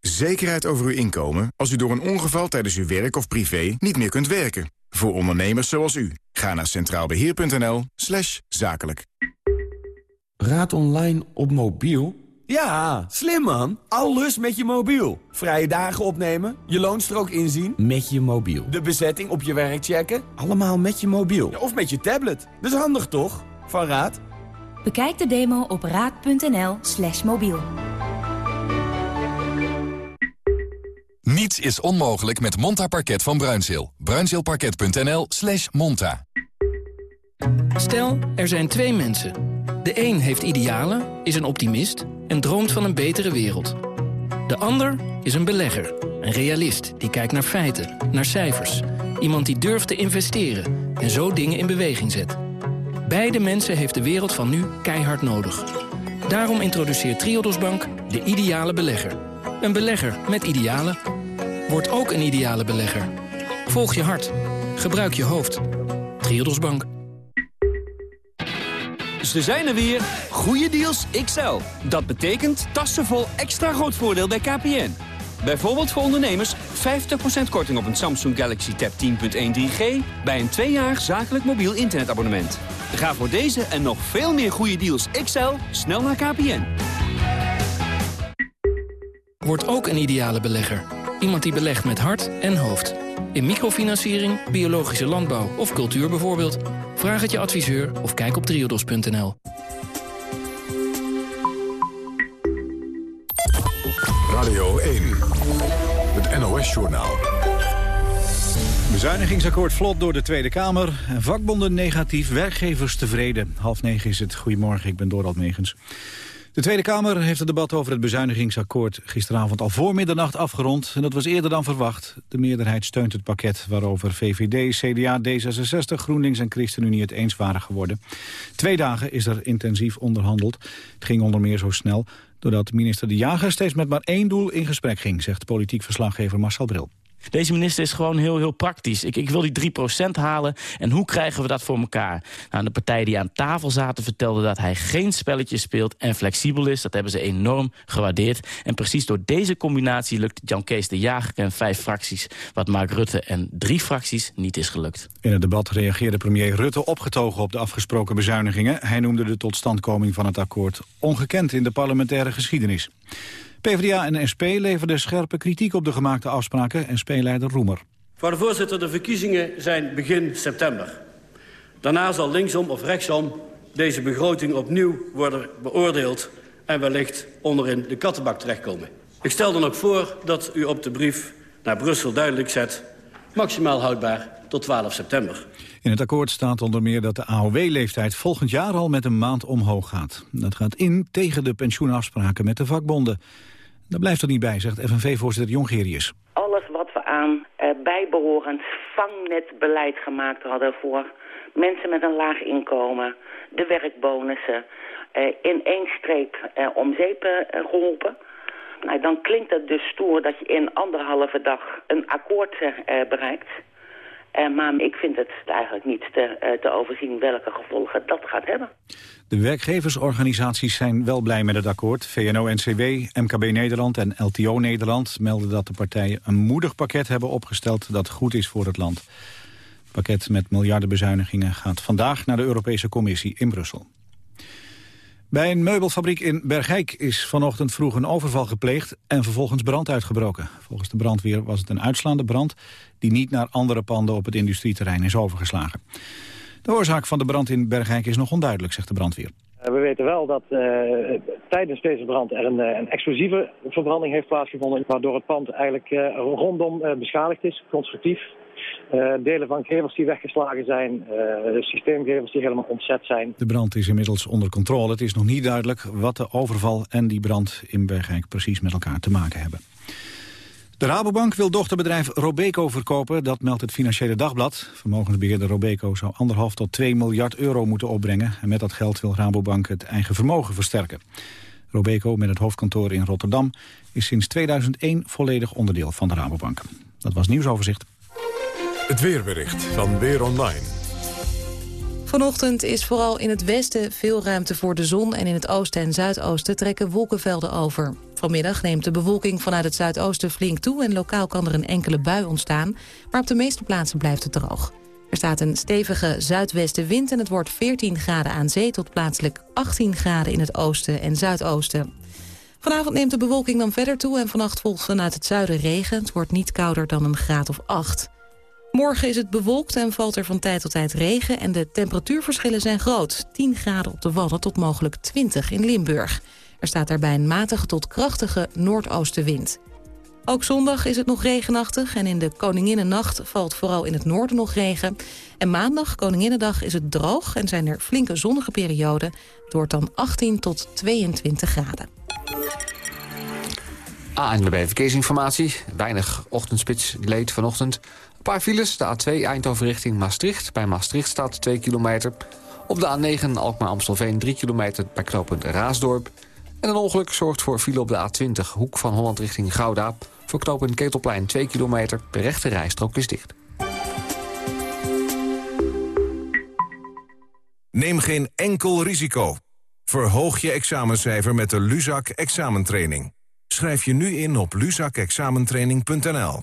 Zekerheid over uw inkomen als u door een ongeval tijdens uw werk of privé niet meer kunt werken. Voor ondernemers zoals u. Ga naar centraalbeheer.nl slash zakelijk. Raad online op mobiel? Ja, slim man. Alles met je mobiel. Vrije dagen opnemen, je loonstrook inzien. Met je mobiel. De bezetting op je werk checken. Allemaal met je mobiel. Of met je tablet. Dat is handig toch? Van Raad. Bekijk de demo op raad.nl slash mobiel. Niets is onmogelijk met Monta Parket van Bruinzeel. Bruinzeelparket.nl slash monta. Stel, er zijn twee mensen. De een heeft idealen, is een optimist en droomt van een betere wereld. De ander is een belegger, een realist die kijkt naar feiten, naar cijfers. Iemand die durft te investeren en zo dingen in beweging zet. Beide mensen heeft de wereld van nu keihard nodig. Daarom introduceert Triodos Bank de ideale belegger. Een belegger met idealen. Word ook een ideale belegger. Volg je hart. Gebruik je hoofd. Triodos Bank. Ze zijn er weer. Goede deals XL. Dat betekent tassen vol extra groot voordeel bij KPN. Bijvoorbeeld voor ondernemers 50% korting op een Samsung Galaxy Tab 10.1 3G... bij een tweejarig zakelijk mobiel internetabonnement. Ga voor deze en nog veel meer goede deals XL snel naar KPN. Word ook een ideale belegger. Iemand die belegt met hart en hoofd. In microfinanciering, biologische landbouw of cultuur bijvoorbeeld. Vraag het je adviseur of kijk op triodos.nl. Radio 1, het NOS-journaal. Bezuinigingsakkoord vlot door de Tweede Kamer. En vakbonden negatief, werkgevers tevreden. Half negen is het. Goedemorgen, ik ben Dorald Megens. De Tweede Kamer heeft het debat over het bezuinigingsakkoord gisteravond al voor middernacht afgerond. En dat was eerder dan verwacht. De meerderheid steunt het pakket waarover VVD, CDA, D66, GroenLinks en ChristenUnie het eens waren geworden. Twee dagen is er intensief onderhandeld. Het ging onder meer zo snel doordat minister De Jager steeds met maar één doel in gesprek ging, zegt politiek verslaggever Marcel Bril. Deze minister is gewoon heel, heel praktisch. Ik, ik wil die 3% halen en hoe krijgen we dat voor elkaar? Nou, de partijen die aan tafel zaten vertelden dat hij geen spelletjes speelt en flexibel is. Dat hebben ze enorm gewaardeerd. En precies door deze combinatie lukt Jan Kees de Jager en vijf fracties... wat Mark Rutte en drie fracties niet is gelukt. In het debat reageerde premier Rutte opgetogen op de afgesproken bezuinigingen. Hij noemde de totstandkoming van het akkoord ongekend in de parlementaire geschiedenis. PvdA en SP leverden scherpe kritiek op de gemaakte afspraken... SP-leider Roemer. Mevrouw de voorzitter, de verkiezingen zijn begin september. Daarna zal linksom of rechtsom deze begroting opnieuw worden beoordeeld... en wellicht onderin de kattenbak terechtkomen. Ik stel dan ook voor dat u op de brief naar Brussel duidelijk zet... maximaal houdbaar tot 12 september. In het akkoord staat onder meer dat de AOW-leeftijd volgend jaar al met een maand omhoog gaat. Dat gaat in tegen de pensioenafspraken met de vakbonden. Daar blijft er niet bij, zegt FNV-voorzitter Jongerius. Alles wat we aan uh, bijbehorend vangnetbeleid gemaakt hadden voor mensen met een laag inkomen, de werkbonussen, uh, in één streep uh, om zeep geholpen. Nou, dan klinkt het dus stoer dat je in anderhalve dag een akkoord bereikt. Uh, maar ik vind het eigenlijk niet te, uh, te, overzien welke gevolgen dat gaat hebben. De werkgeversorganisaties zijn wel blij met het akkoord. VNO-NCW, MKB Nederland en LTO Nederland melden dat de partijen een moedig pakket hebben opgesteld dat goed is voor het land. Het pakket met miljarden bezuinigingen gaat vandaag naar de Europese Commissie in Brussel. Bij een meubelfabriek in Bergijk is vanochtend vroeg een overval gepleegd en vervolgens brand uitgebroken. Volgens de brandweer was het een uitslaande brand die niet naar andere panden op het industrieterrein is overgeslagen. De oorzaak van de brand in Bergijk is nog onduidelijk, zegt de brandweer. We weten wel dat uh, tijdens deze brand er een, een, explosieve verbranding heeft plaatsgevonden... waardoor het pand eigenlijk rondom beschadigd is, constructief. Uh, delen van gevels die weggeslagen zijn, uh, systeemgevels die helemaal ontzet zijn. De brand is inmiddels onder controle. Het is nog niet duidelijk wat de overval en die brand in Bergijk precies met elkaar te maken hebben. De Rabobank wil dochterbedrijf Robeco verkopen, dat meldt het Financiële Dagblad. Vermogensbeheerder Robeco zou anderhalf tot 2 miljard euro moeten opbrengen. En met dat geld wil Rabobank het eigen vermogen versterken. Robeco, met het hoofdkantoor in Rotterdam, is sinds 2001 volledig onderdeel van de Rabobank. Dat was nieuwsoverzicht. Het weerbericht van Weer Online. Vanochtend is vooral in het westen veel ruimte voor de zon... en in het oosten en zuidoosten trekken wolkenvelden over. Vanmiddag neemt de bewolking vanuit het zuidoosten flink toe... en lokaal kan er een enkele bui ontstaan, maar op de meeste plaatsen blijft het droog. Er staat een stevige zuidwestenwind en het wordt 14 graden aan zee... tot plaatselijk 18 graden in het oosten en zuidoosten. Vanavond neemt de bewolking dan verder toe en vannacht volgt vanuit het zuiden regen. Het wordt niet kouder dan een graad of 8. Morgen is het bewolkt en valt er van tijd tot tijd regen... en de temperatuurverschillen zijn groot. 10 graden op de Wadden tot mogelijk 20 in Limburg. Er staat daarbij een matige tot krachtige noordoostenwind. Ook zondag is het nog regenachtig en in de Koninginnennacht valt vooral in het noorden nog regen. En maandag, Koninginnedag, is het droog en zijn er flinke zonnige perioden. Het wordt dan 18 tot 22 graden. ANWB Verkeersinformatie. Weinig ochtendspits leed vanochtend. Een paar files. De A2 Eindhoven richting Maastricht. Bij Maastricht staat 2 kilometer. Op de A9 Alkmaar-Amstelveen 3 kilometer bij knooppunt Raasdorp. En een ongeluk zorgt voor file op de A20 Hoek van Holland richting Gouda. Voor knooppunt Ketelplein 2 kilometer. De rechte rijstrook is dicht. Neem geen enkel risico. Verhoog je examencijfer met de Luzak examentraining. Schrijf je nu in op luzakexamentraining.nl.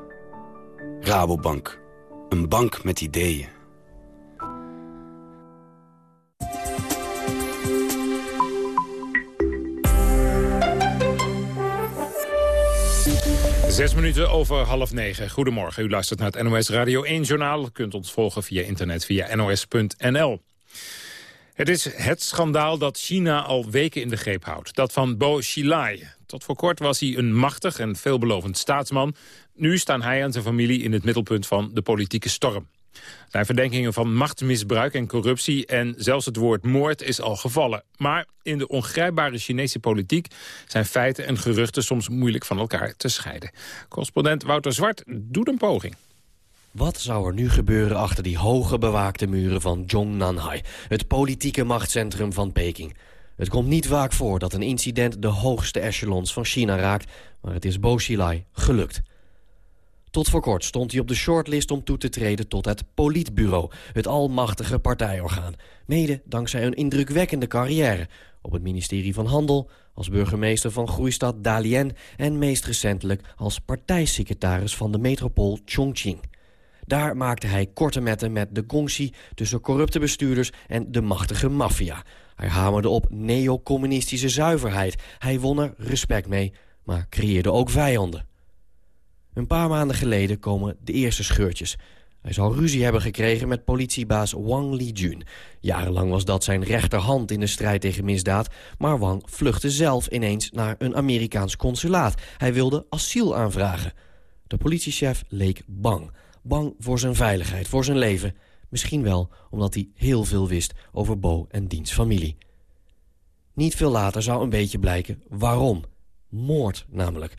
Rabobank. Een bank met ideeën. Zes minuten over half negen. Goedemorgen, u luistert naar het NOS Radio 1-journaal. U kunt ons volgen via internet via nos.nl. Het is het schandaal dat China al weken in de greep houdt. Dat van Bo Xilai. Tot voor kort was hij een machtig en veelbelovend staatsman. Nu staan hij en zijn familie in het middelpunt van de politieke storm. Zijn verdenkingen van machtsmisbruik en corruptie... en zelfs het woord moord is al gevallen. Maar in de ongrijpbare Chinese politiek... zijn feiten en geruchten soms moeilijk van elkaar te scheiden. Correspondent Wouter Zwart doet een poging. Wat zou er nu gebeuren achter die hoge bewaakte muren van Zhongnanhai... het politieke machtscentrum van Peking? Het komt niet vaak voor dat een incident de hoogste echelons van China raakt... maar het is Bo Xilai gelukt. Tot voor kort stond hij op de shortlist om toe te treden tot het Politbureau... het almachtige partijorgaan. Mede dankzij een indrukwekkende carrière... op het ministerie van Handel, als burgemeester van groeistad Dalian... en meest recentelijk als partijsecretaris van de metropool Chongqing. Daar maakte hij korte metten met de gongxi tussen corrupte bestuurders en de machtige maffia. Hij hamerde op neocommunistische zuiverheid. Hij won er respect mee, maar creëerde ook vijanden. Een paar maanden geleden komen de eerste scheurtjes. Hij zal ruzie hebben gekregen met politiebaas Wang Lijun. Jarenlang was dat zijn rechterhand in de strijd tegen misdaad... maar Wang vluchtte zelf ineens naar een Amerikaans consulaat. Hij wilde asiel aanvragen. De politiechef leek bang. Bang voor zijn veiligheid, voor zijn leven. Misschien wel omdat hij heel veel wist over Bo en diens familie. Niet veel later zou een beetje blijken waarom. Moord namelijk.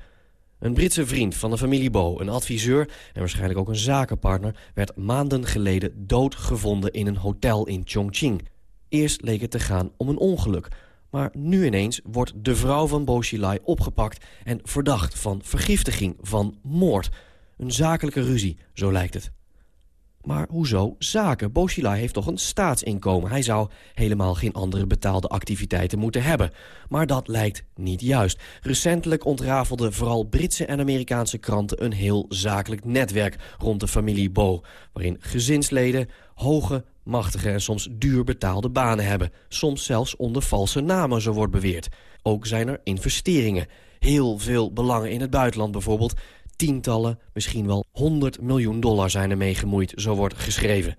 Een Britse vriend van de familie Bo, een adviseur en waarschijnlijk ook een zakenpartner... werd maanden geleden doodgevonden in een hotel in Chongqing. Eerst leek het te gaan om een ongeluk. Maar nu ineens wordt de vrouw van Bo Xilai opgepakt... en verdacht van vergiftiging, van moord. Een zakelijke ruzie, zo lijkt het. Maar hoezo zaken? Boshila heeft toch een staatsinkomen. Hij zou helemaal geen andere betaalde activiteiten moeten hebben. Maar dat lijkt niet juist. Recentelijk ontrafelden vooral Britse en Amerikaanse kranten... een heel zakelijk netwerk rond de familie Bo... waarin gezinsleden hoge, machtige en soms duur betaalde banen hebben. Soms zelfs onder valse namen, zo wordt beweerd. Ook zijn er investeringen. Heel veel belangen in het buitenland bijvoorbeeld tientallen, misschien wel 100 miljoen dollar zijn ermee gemoeid, zo wordt geschreven.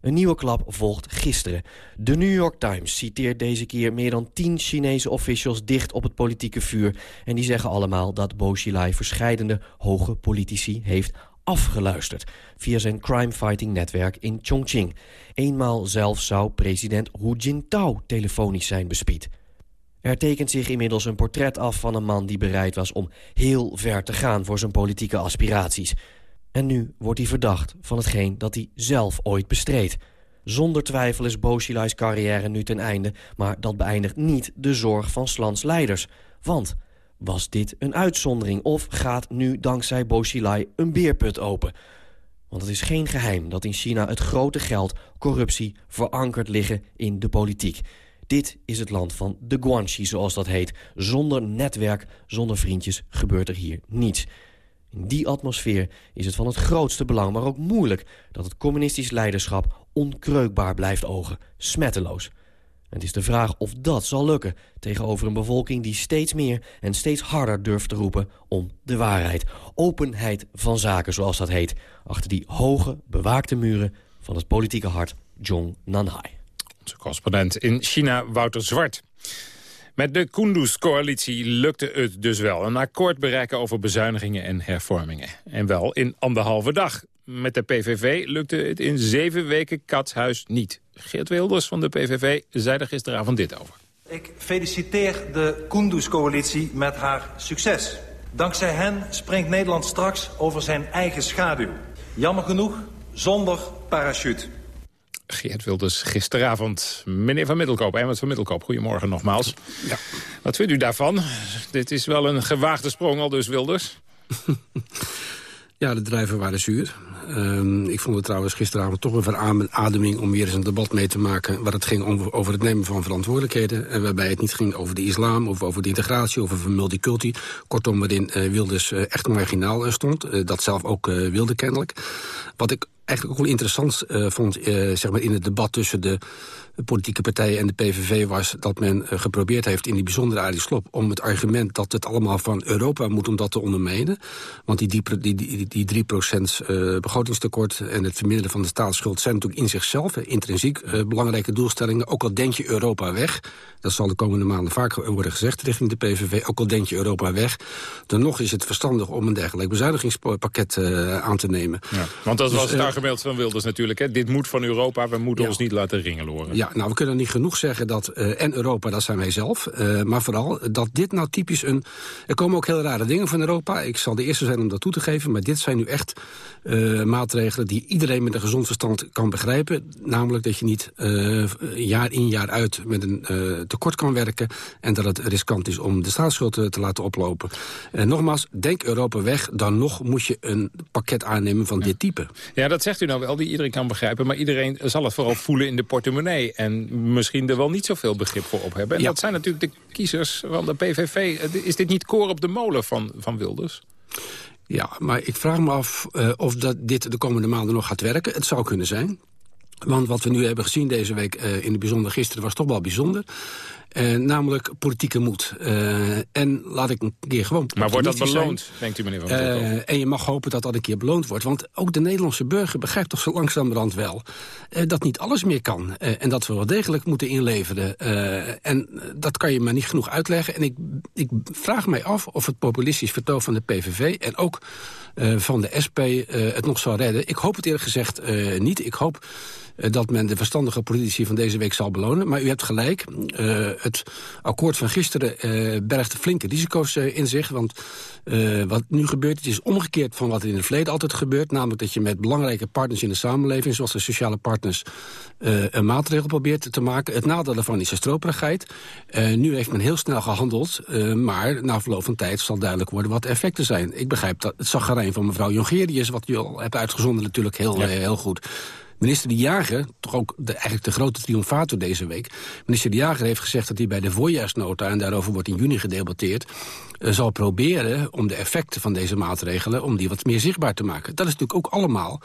Een nieuwe klap volgt gisteren. De New York Times citeert deze keer meer dan tien Chinese officials dicht op het politieke vuur. En die zeggen allemaal dat Bo Xilai verscheidende hoge politici heeft afgeluisterd via zijn crime-fighting-netwerk in Chongqing. Eenmaal zelfs zou president Hu Jintao telefonisch zijn bespied. Er tekent zich inmiddels een portret af van een man die bereid was om heel ver te gaan voor zijn politieke aspiraties. En nu wordt hij verdacht van hetgeen dat hij zelf ooit bestreed. Zonder twijfel is Boshilai's carrière nu ten einde... maar dat beëindigt niet de zorg van Slans leiders. Want was dit een uitzondering of gaat nu dankzij Boshilai een beerput open? Want het is geen geheim dat in China het grote geld, corruptie, verankerd liggen in de politiek. Dit is het land van de Guanxi, zoals dat heet. Zonder netwerk, zonder vriendjes gebeurt er hier niets. In die atmosfeer is het van het grootste belang, maar ook moeilijk... dat het communistisch leiderschap onkreukbaar blijft ogen, smetteloos. En het is de vraag of dat zal lukken tegenover een bevolking... die steeds meer en steeds harder durft te roepen om de waarheid. Openheid van zaken, zoals dat heet. Achter die hoge, bewaakte muren van het politieke hart Zhongnanhai. Correspondent in China, Wouter Zwart. Met de Kunduz-coalitie lukte het dus wel. Een akkoord bereiken over bezuinigingen en hervormingen. En wel in anderhalve dag. Met de PVV lukte het in zeven weken katshuis niet. Geert Wilders van de PVV zei er gisteravond dit over. Ik feliciteer de Kunduz-coalitie met haar succes. Dankzij hen springt Nederland straks over zijn eigen schaduw. Jammer genoeg zonder parachute. Geert Wilders gisteravond. Meneer Van Middelkoop, Emmert Van Middelkoop, goedemorgen nogmaals. Ja. Wat vindt u daarvan? Dit is wel een gewaagde sprong al dus, Wilders. Ja, de drijven waren zuur. Um, ik vond het trouwens gisteravond toch een verademing... om weer eens een debat mee te maken... waar het ging om, over het nemen van verantwoordelijkheden... en waarbij het niet ging over de islam, of over de integratie... of over multiculti. Kortom, waarin uh, Wilders uh, echt marginaal uh, stond. Dat zelf ook wilde kennelijk. Wat ik eigenlijk ook wel interessant uh, vond uh, zeg maar in het debat tussen de politieke partijen en de PVV was dat men uh, geprobeerd heeft in die bijzondere Arie Slob om het argument dat het allemaal van Europa moet om dat te ondermijnen. Want die, die, die, die, die 3% uh, begrotingstekort en het verminderen van de staatsschuld zijn natuurlijk in zichzelf intrinsiek belangrijke doelstellingen. Ook al denk je Europa weg, dat zal de komende maanden vaak worden gezegd richting de PVV, ook al denk je Europa weg, dan nog is het verstandig om een dergelijk bezuinigingspakket aan te nemen. Ja, want dat dus, was argument van Wilders natuurlijk. Hè? Dit moet van Europa, we moeten ja. ons niet laten ringeloren. Ja, nou, we kunnen niet genoeg zeggen dat... Uh, en Europa, dat zijn wij zelf. Uh, maar vooral dat dit nou typisch een... Er komen ook heel rare dingen van Europa. Ik zal de eerste zijn om dat toe te geven. Maar dit zijn nu echt uh, maatregelen die iedereen met een gezond verstand kan begrijpen. Namelijk dat je niet jaar in jaar uit met een tekort kan werken... en dat het riskant is om de staatsschuld te, te laten oplopen. nogmaals, denk Europa weg. Dan nog moet je een pakket aannemen van ja. dit type. Ja, dat zegt u nou wel, die iedereen kan begrijpen. Maar iedereen zal het vooral voelen in de portemonnee. En misschien er wel niet zoveel begrip voor op hebben. En ja. dat zijn natuurlijk de kiezers van de PVV. Is dit niet koor op de molen van, van Wilders? Ja, maar ik vraag me af uh, of dat dit de komende maanden nog gaat werken. Het zou kunnen zijn. Want wat we nu hebben gezien deze week, uh, in het bijzonder gisteren, was toch wel bijzonder. Uh, namelijk politieke moed. Uh, en laat ik een keer gewoon... Maar wordt dat beloond, zijn. denkt u meneer Van uh, En je mag hopen dat dat een keer beloond wordt. Want ook de Nederlandse burger begrijpt toch zo langzamerhand wel... dat niet alles meer kan. en dat we wel degelijk moeten inleveren. en dat kan je maar niet genoeg uitleggen. En ik, ik vraag mij af of het populistisch vertoon van de PVV... en ook van de SP het nog zal redden. Ik hoop het eerlijk gezegd niet. Ik hoop dat men de verstandige politici van deze week zal belonen. Maar u hebt gelijk, uh, het akkoord van gisteren uh, bergt flinke risico's in zich. Want wat nu gebeurt, het is omgekeerd van wat er in het verleden altijd gebeurt. Namelijk dat je met belangrijke partners in de samenleving, zoals de sociale partners, een maatregel probeert te maken. Het nadeel daarvan is de stroperigheid. nu heeft men heel snel gehandeld, maar na verloop van tijd zal duidelijk worden wat de effecten zijn. Ik begrijp dat het zagarijn van mevrouw Jongerius, wat u al hebt uitgezonden, natuurlijk heel, ja. heel goed. Minister De Jager, toch ook de, eigenlijk de grote triomfator deze week... minister De Jager heeft gezegd dat hij bij de voorjaarsnota... en daarover wordt in juni gedebatteerd... Uh, zal proberen om de effecten van deze maatregelen... om die wat meer zichtbaar te maken. Dat is natuurlijk ook allemaal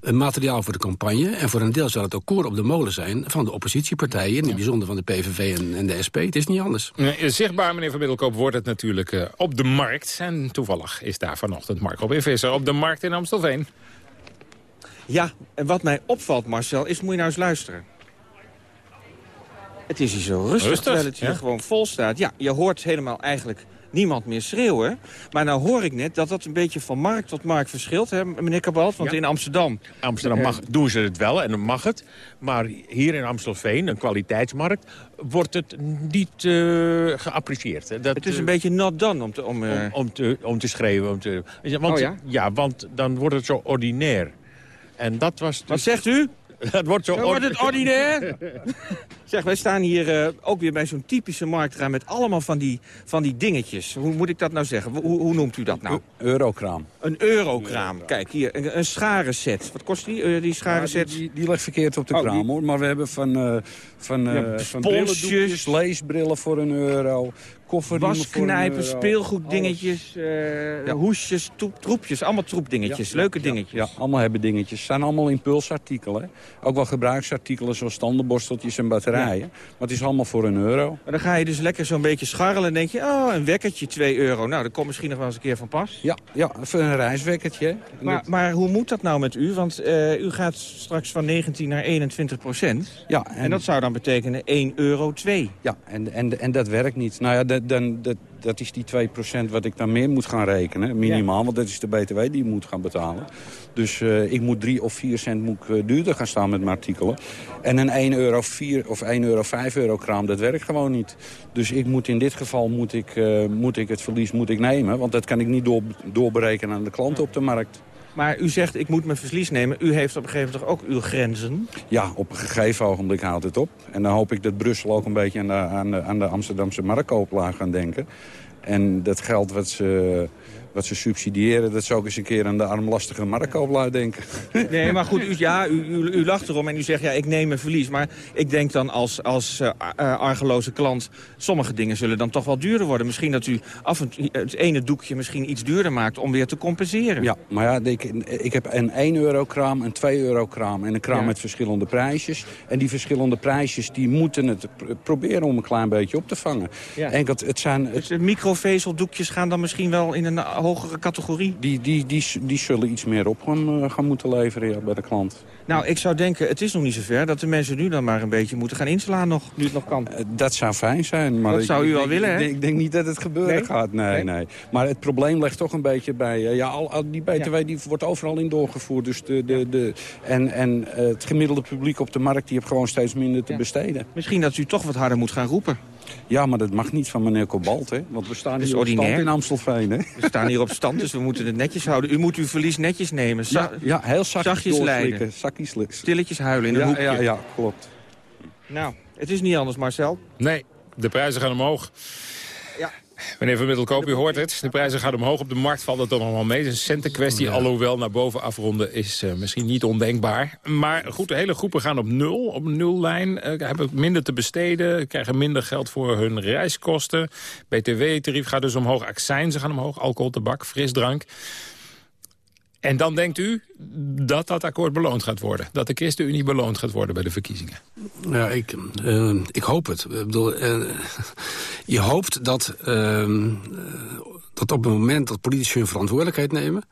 een materiaal voor de campagne. En voor een deel zal het ook koor op de molen zijn van de oppositiepartijen... in het ja. bijzonder van de PVV en, en, de SP. Het is niet anders. Nee, zichtbaar, meneer Van Middelkoop, wordt het natuurlijk uh, op de markt. En toevallig is daar vanochtend Mark Robin Visser op de markt in Amstelveen. Ja, en wat mij opvalt, Marcel, is moet je nou eens luisteren. Het is hier zo rustig, rustig terwijl het hier ja? gewoon vol staat. Ja, je hoort helemaal eigenlijk niemand meer schreeuwen. Maar nou hoor ik net dat dat een beetje van markt tot markt verschilt, hè, meneer Kabalt? Want in Amsterdam... Amsterdam mag, doen ze het wel en dan mag het. Maar hier in Amstelveen, een kwaliteitsmarkt, wordt het niet uh, geapprecieerd. Dat, het is een beetje not done om te, om, om, om, te, om te schreeuwen. Om te, want, oh ja? ja, want dan wordt het zo ordinair. En dat was... Wat zegt u? Dat wordt zo, zo wordt het ordinair. zeg, wij staan hier uh, ook weer bij zo'n typische marktraam... met allemaal van die, van die dingetjes. Hoe moet ik dat nou zeggen? Hoe, hoe noemt u dat nou? Eurokraam. Een eurokraam. Kijk, hier, een, een scharenset. Wat kost die, uh, die scharenset? Ja, die, die, ligt verkeerd op de oh, kraam, die... hoor. Maar we hebben van, uh, van, ja, van leesbrillen voor een euro Wasknijpen, speelgoeddingetjes, uh, ja. hoesjes, troep, troepjes. Allemaal troepdingetjes, ja, leuke dingetjes. Ja, allemaal hebben dingetjes. Het zijn allemaal impulsartikelen. Ook wel gebruiksartikelen zoals standenborsteltjes en batterijen. Maar het is allemaal voor een euro. Maar dan ga je dus lekker zo'n beetje scharrelen en denk je... oh, een wekkertje, 2 euro. Nou, dat komt misschien nog wel eens een keer van pas. Ja, ja een reiswekkertje. Maar, maar hoe moet dat nou met u? Want uh, u gaat straks van 19 naar 21 procent. Ja, en, en dat zou dan betekenen 1 euro 2. Ja, en, en, en dat werkt niet. Nou ja, dan, dat, dat is die 2% wat ik dan meer moet gaan rekenen. Minimaal, want dat is de BTW die je moet gaan betalen. Dus uh, ik moet 3 of 4 cent moet uh, duurder gaan staan met mijn artikelen. En een 1 euro 4 of 1 euro 5 euro kraam, dat werkt gewoon niet. Dus ik moet in dit geval moet ik, uh, moet ik het verlies moet ik nemen. Want dat kan ik niet door, doorberekenen aan de klanten op de markt. Maar u zegt, ik moet mijn verlies nemen. U heeft op een gegeven moment ook uw grenzen? Ja, op een gegeven ogenblik haalt het op. En dan hoop ik dat Brussel ook een beetje aan de, aan de, aan Amsterdamse marktkooplaag gaan denken. En dat geld wat ze wat ze subsidiëren, dat zou ook eens een keer aan de armlastige marktkooplui denken. Nee, maar goed, u, ja, u, u, u, lacht erom en u zegt, ja, ik neem een verlies. Maar ik denk dan als, als uh, argeloze klant, sommige dingen zullen dan toch wel duurder worden. Misschien dat u af en toe het ene doekje misschien iets duurder maakt om weer te compenseren. Ja, maar ja, ik, ik heb een 1 euro kraam, een 2 euro kraam en een kraam ja. met verschillende prijsjes. En die verschillende prijsjes, die moeten het proberen om een klein beetje op te vangen. Ja. Enkel, het zijn, het... Dus microvezeldoekjes gaan dan misschien wel in een hogere categorie? Die, die, die, die zullen iets meer op gaan, uh, gaan moeten leveren ja, bij de klant. Nou, ik zou denken, het is nog niet zover... dat de mensen nu dan maar een beetje moeten gaan inslaan nog, nu het nog kan. Uh, dat zou fijn zijn. Maar dat ik, zou u wel ik, willen, hè? Ik, denk niet dat het gebeuren nee? gaat. Nee, nee, nee, Maar het probleem ligt toch een beetje bij... Uh, ja, al, al die BTW ja. die wordt overal in doorgevoerd. Dus de, de, de, en en het gemiddelde publiek op de markt... die heeft gewoon steeds minder te ja. besteden. Misschien dat u toch wat harder moet gaan roepen. Ja, maar dat mag niet van meneer Cobalt, hè? Want we staan hier op stand in Amstelveen, hè? We staan hier op stand, dus we moeten het netjes houden. U moet uw verlies netjes nemen. Za ja, ja, heel zachtjes, zachtjes leiden. Zakjes. Stilletjes huilen in een ja, hoekje. Ja, ja, klopt. Nou, het is niet anders, Marcel. Nee, de prijzen gaan omhoog. Ja. Meneer Van Middelkoop, u hoort het. De prijzen gaan omhoog. Op de markt valt het toch nog wel mee. Het is een centenkwestie. Alhoewel naar boven afronden is uh, misschien niet ondenkbaar. Maar goed, de hele groepen gaan op nul. Op een nullijn. Uh, hebben minder te besteden. Krijgen minder geld voor hun reiskosten. BTW-tarief gaat dus omhoog. Accijnzen gaan omhoog. Alcohol, tabak, frisdrank. En dan denkt u dat dat akkoord beloond gaat worden? Dat de ChristenUnie beloond gaat worden bij de verkiezingen? Ja, ik, uh, ik hoop het. Ik bedoel, uh, je hoopt dat, uh, dat op het moment dat politici hun verantwoordelijkheid nemen...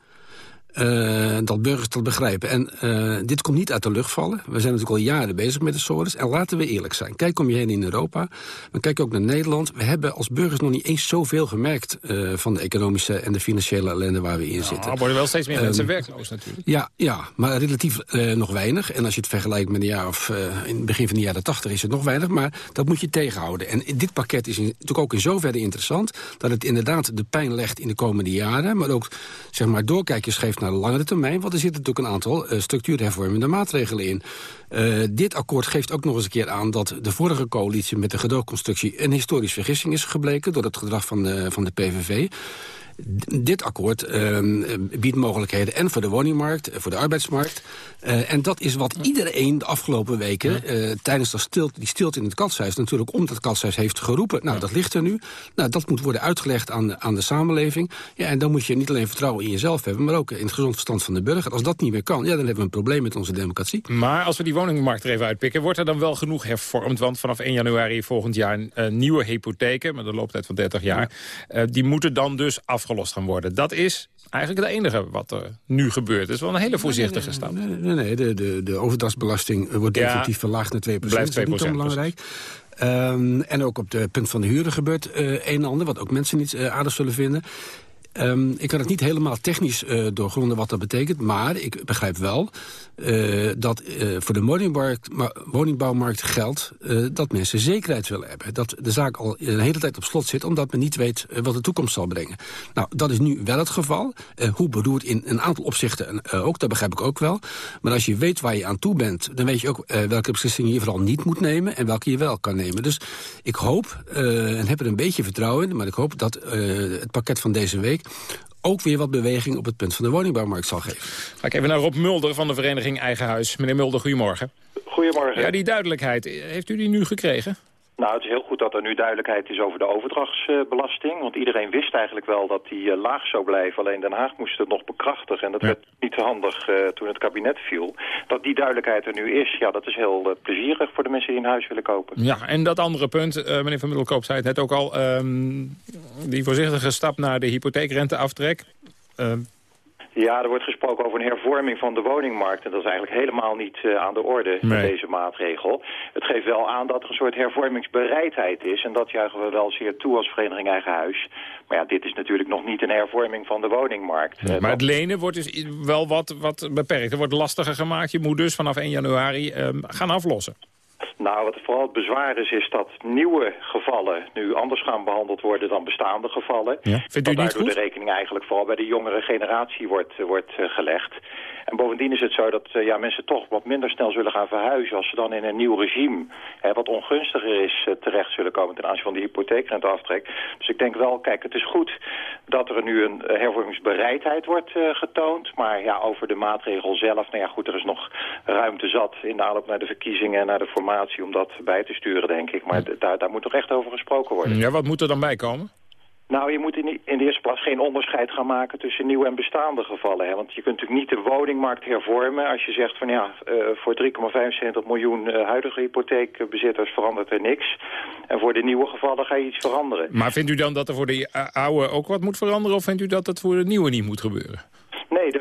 Uh, dat burgers dat begrijpen. En uh, dit komt niet uit de lucht vallen. We zijn natuurlijk al jaren bezig met de SORES. En laten we eerlijk zijn. Kijk om je heen in Europa. Maar kijk ook naar Nederland. We hebben als burgers nog niet eens zoveel gemerkt... Uh, van de economische en de financiële ellende waar we in ja, zitten. Er worden wel steeds meer um, mensen werkloos natuurlijk. Ja, ja maar relatief nog weinig. En als je het vergelijkt met een jaar of in het begin van de jaren tachtig... is het nog weinig, maar dat moet je tegenhouden. En dit pakket is in, natuurlijk ook in zoverre interessant... dat het inderdaad de pijn legt in de komende jaren... maar ook zeg maar, doorkijkjes geeft naar langere termijn. Want er zitten natuurlijk een aantal uh, structuurhervormende maatregelen in. Uh, dit akkoord geeft ook nog eens een keer aan dat de vorige coalitie met de gedoogconstructie een historische vergissing is gebleken door het gedrag van de, van de PVV. Dit akkoord uh, biedt mogelijkheden en voor de woningmarkt, voor de arbeidsmarkt. Uh, en dat is wat iedereen de afgelopen weken uh, tijdens dat stilte, die stilte in het katshuis... natuurlijk om dat katshuis heeft geroepen. Nou, dat ligt er nu. Nou, dat moet worden uitgelegd aan, aan de samenleving. Ja, en dan moet je niet alleen vertrouwen in jezelf hebben... maar ook in het gezond verstand van de burger. Als dat niet meer kan, ja, dan hebben we een probleem met onze democratie. Maar als we die woningmarkt er even uitpikken... wordt er dan wel genoeg hervormd? Want vanaf 1 januari volgend jaar nieuwe hypotheken... met een looptijd van 30 jaar... Ja. die moeten dan dus afgelost gaan worden. Dat is eigenlijk het enige wat er nu gebeurt. Het is wel een hele voorzichtige stap. Nee, nee, nee, de, de, de overdrachtsbelasting wordt definitief ja, verlaagd naar 2%. Blijft 2%. Dat is niet onbelangrijk. Ehm, en ook op de punt van de huren gebeurt uh, een en ander... wat ook mensen niet uh, aardig zullen vinden. Um, ik kan het niet helemaal technisch uh, doorgronden wat dat betekent... maar ik begrijp wel uh, dat uh, voor de woningbouwmarkt geldt... dat mensen zekerheid willen hebben. Dat de zaak al een hele tijd op slot zit... omdat men niet weet wat de toekomst zal brengen. Nou, dat is nu wel het geval. hoe beroerd in een aantal opzichten ook, dat begrijp ik ook wel. Maar als je weet waar je aan toe bent... dan weet je ook welke beslissingen je vooral niet moet nemen... en welke je wel kan nemen. Dus ik hoop, en heb er een beetje vertrouwen in... maar ik hoop dat het pakket van deze week ook weer wat beweging op het punt van de woningbouwmarkt zal geven. Ga ik even naar Rob Mulder van de vereniging Eigen Huis. Meneer Mulder, goedemorgen. Goedemorgen. Ja, die duidelijkheid, heeft u die nu gekregen? Nou, het is heel goed dat er nu duidelijkheid is over de overdrachtsbelasting. Want iedereen wist eigenlijk wel dat die uh, laag zou blijven. Alleen Den Haag moest het nog bekrachtigen. En dat werd niet handig uh, toen het kabinet viel. Dat die duidelijkheid er nu is, ja, dat is heel uh, plezierig voor de mensen die een huis willen kopen. Ja, en dat andere punt, meneer Van Middelkoop zei het net ook al... Um, die voorzichtige stap naar de hypotheekrenteaftrek... Ja, er wordt gesproken over een hervorming van de woningmarkt. En dat is eigenlijk helemaal niet uh, aan de orde, nee. deze maatregel. Het geeft wel aan dat er een soort hervormingsbereidheid is. En dat juichen we wel zeer toe als Vereniging Eigen Huis. Maar ja, dit is natuurlijk nog niet een hervorming van de woningmarkt. Nee, maar het lenen wordt dus wel wat, wat beperkt. Er wordt lastiger gemaakt. Je moet dus vanaf 1 januari uh, gaan aflossen. Nou, wat vooral het bezwaar is, is dat nieuwe gevallen nu anders gaan behandeld worden dan bestaande gevallen. Ja. Vindt u dat niet goed? de rekening eigenlijk vooral bij de jongere generatie wordt, wordt uh, gelegd. En bovendien is het zo dat uh, ja, mensen toch wat minder snel zullen gaan verhuizen... als ze dan in een nieuw regime, hè, wat ongunstiger is, uh, terecht zullen komen... ten aanzien van de hypotheekrenteaftrek. Dus ik denk wel, kijk, het is goed dat er nu een hervormingsbereidheid wordt getoond. Maar ja, over de maatregel zelf, nou ja, goed, er is nog ruimte zat... in de aanloop naar de verkiezingen en naar de formatie om dat bij te sturen, denk ik. Maar daar, daar moet toch echt over gesproken worden. Ja, wat moet er dan bij komen? Nou, je moet in, in de eerste plaats geen onderscheid gaan maken tussen nieuwe en bestaande gevallen. Hè? Want je kunt natuurlijk niet de woningmarkt hervormen als je zegt van ja, uh, voor 3,75 miljoen uh, huidige hypotheekbezitters verandert er niks. En voor de nieuwe gevallen ga je iets veranderen. Maar vindt u dan dat er voor de oude ook wat moet veranderen of vindt u dat dat voor de nieuwe niet moet gebeuren? Nee,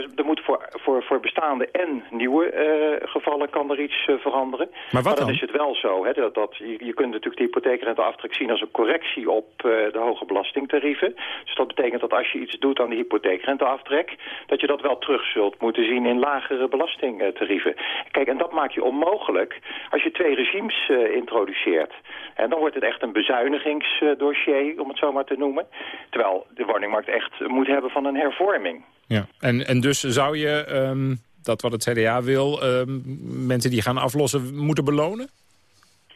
voor, bestaande en nieuwe uh, gevallen kan er iets uh, veranderen. Maar wat maar dan, dan is het wel zo. Hè, dat, dat, je, je kunt natuurlijk de hypotheekrenteaftrek zien als een correctie op uh, de hoge belastingtarieven. Dus dat betekent dat als je iets doet aan de hypotheekrenteaftrek... dat je dat wel terug zult moeten zien in lagere belastingtarieven. Kijk, en dat maak je onmogelijk als je twee regimes introduceert. En dan wordt het echt een bezuinigingsdossier, om het zo maar te noemen. Terwijl de woningmarkt echt moet hebben van een hervorming. Ja, en, en dus zou je, um, dat wat het CDA wil, um, mensen die gaan aflossen moeten belonen?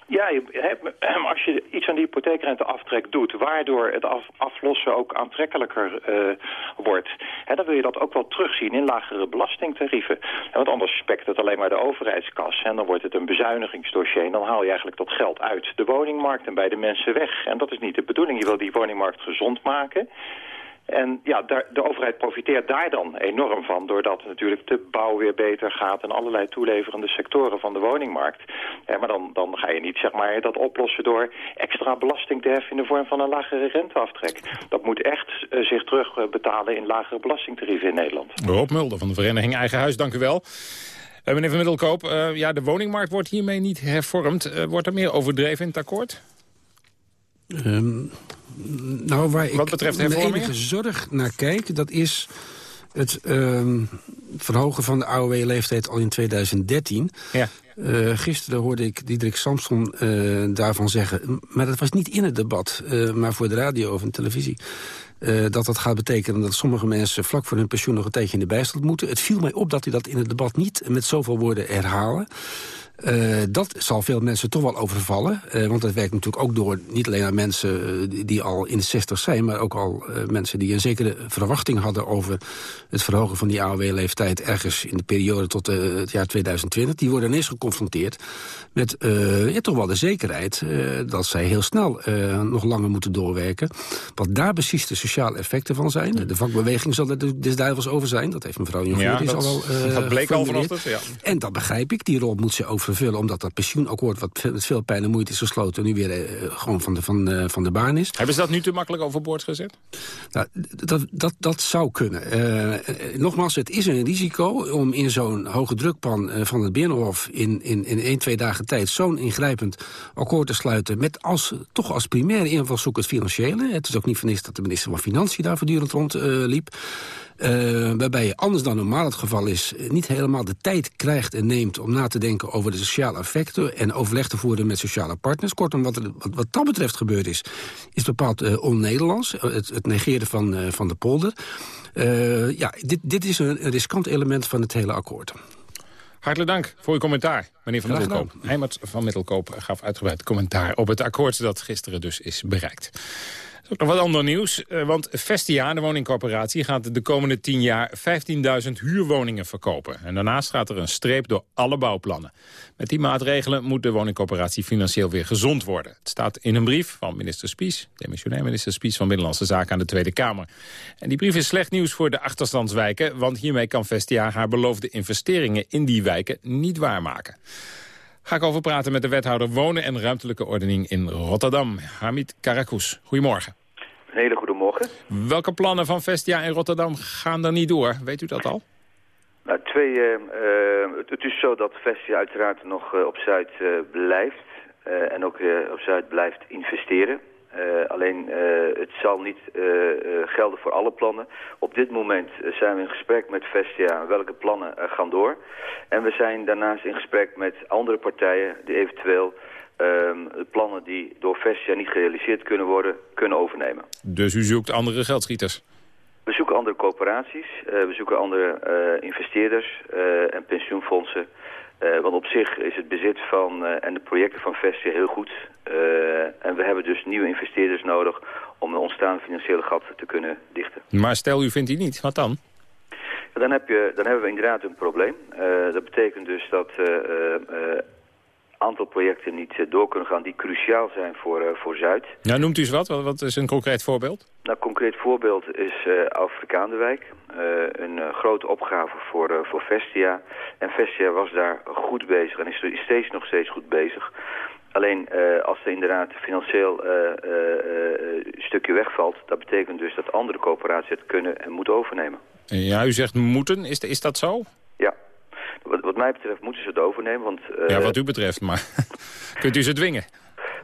Ja, als je iets aan de hypotheekrenteaftrek doet... waardoor het af, aflossen ook aantrekkelijker uh, wordt... Hè, dan wil je dat ook wel terugzien in lagere belastingtarieven. En want anders spekt het alleen maar de overheidskas. En dan wordt het een bezuinigingsdossier... en dan haal je eigenlijk dat geld uit de woningmarkt en bij de mensen weg. En dat is niet de bedoeling. Je wil die woningmarkt gezond maken... En ja, daar, de overheid profiteert daar dan enorm van... doordat natuurlijk de bouw weer beter gaat... en allerlei toeleverende sectoren van de woningmarkt. Maar dan, dan ga je niet zeg maar, dat oplossen door extra belasting te heffen... in de vorm van een lagere renteaftrek. Dat moet echt uh, zich terugbetalen in lagere belastingtarieven in Nederland. Rob Mulder van de vereniging Eigen Huis, dank u wel. Uh, meneer Van Middelkoop, uh, ja, de woningmarkt wordt hiermee niet hervormd. wordt er meer overdreven in het akkoord? Um, nou, waar Wat ik betreft hervormingen? enige zorg naar kijk, dat is het um, verhogen van de AOW-leeftijd al in 2013. Ja. Uh, gisteren hoorde ik Diederik Samson uh, daarvan zeggen... maar dat was niet in het debat, uh, maar voor de radio of de televisie... Dat dat gaat betekenen dat sommige mensen vlak voor hun pensioen nog een tijdje in de bijstand moeten. Het viel mij op dat hij dat in het debat niet met zoveel woorden herhalen. Uh, dat zal veel mensen toch wel overvallen. Uh, want dat werkt natuurlijk ook door niet alleen aan mensen uh, die, al in de 60 zijn... maar ook al mensen die een zekere verwachting hadden... over het verhogen van die AOW-leeftijd... ergens in de periode tot het jaar 2020. Die worden ineens geconfronteerd met ja, toch wel de zekerheid... dat zij heel snel nog langer moeten doorwerken. Wat daar precies de sociale effecten van zijn. De vakbeweging zal er des duivels over zijn. Dat heeft mevrouw Jongerius ja, al wel Dat bleek al vanochtend, ja. En dat begrijp ik. Die rol moet ze over vervullen... omdat dat pensioenakkoord, wat met veel pijn en moeite is gesloten... nu weer uh, gewoon van de, van, uh, van de baan is. Hebben ze dat nu te makkelijk overboord gezet? Nou, dat, dat, dat zou kunnen. Uh, nogmaals, het is een risico om in zo'n hoge drukpan van het Binnenhof... in, in, in één, twee dagen tijd zo'n ingrijpend akkoord te sluiten... met als, toch als primaire invalshoek het financiële. Het is ook niet van niks dat de minister van Financiën daar voortdurend rondliep. Uh, waarbij je anders dan normaal het geval is... niet helemaal de tijd krijgt en neemt om na te denken over de sociale effecten... en overleg te voeren met sociale partners. Kortom, wat, wat, wat dat betreft gebeurd is, is bepaald uh, on-Nederlands. Het, het, negeren van, uh, van de polder. ja, dit, dit is een, een riskant element van het hele akkoord. Hartelijk dank voor uw commentaar, meneer Van Middelkoop. Heimert van Middelkoop gaf uitgebreid commentaar op het akkoord... dat gisteren dus is bereikt. Nog wat ander nieuws, eh, want Vestia, de woningcorporatie... gaat de komende 10 jaar 15.000 huurwoningen verkopen. En daarnaast gaat er een streep door alle bouwplannen. Met die maatregelen moet de woningcorporatie financieel weer gezond worden. Het staat in een brief van minister Spies, demissionair minister Spies... van Binnenlandse Zaken aan de Tweede Kamer. En die brief is slecht nieuws voor de achterstandswijken... want hiermee kan Vestia haar beloofde investeringen in die wijken niet waarmaken. Ga ik over praten met de wethouder Wonen en Ruimtelijke Ordening in Rotterdam, Hamid Karakous. Goedemorgen. Een hele goede morgen. Welke plannen van Vestia in Rotterdam gaan er niet door? Weet u dat al? Nou, twee, uh, het is zo dat Vestia uiteraard nog uh, op Zuid blijft. en ook op Zuid blijft investeren. Uh, alleen uh, het zal niet uh, gelden voor alle plannen. Op dit moment zijn we in gesprek met Vestia welke plannen gaan door. En we zijn daarnaast in gesprek met andere partijen die eventueel ehm, de plannen die door Vestia niet gerealiseerd kunnen worden, kunnen overnemen. Dus u zoekt andere geldschieters? We zoeken andere coöperaties, we zoeken andere investeerders en pensioenfondsen uh, want op zich is het bezit van uh, en de projecten van Vestia heel goed. Uh, en we hebben dus nieuwe investeerders nodig om de ontstaande financiële gat te kunnen dichten. Maar stel u vindt die niet, wat dan? Ja, dan, heb je, dan hebben we inderdaad een probleem. dat betekent dus dat aantal projecten niet door kunnen gaan die cruciaal zijn voor, voor Zuid. Nou, noemt u eens wat? Wat is een concreet voorbeeld? Nou, een concreet voorbeeld is uh, Afrikaanderwijk. Uh, een grote opgave voor, voor Vestia. En Vestia was daar goed bezig en is steeds nog steeds goed bezig. Alleen als er inderdaad financieel stukje wegvalt... dat betekent dus dat andere coöperaties het kunnen en moeten overnemen. Ja, u zegt moeten. Is, is dat zo? Wat, wat mij betreft moeten ze het overnemen, want... ja, wat u betreft, maar kunt u ze dwingen?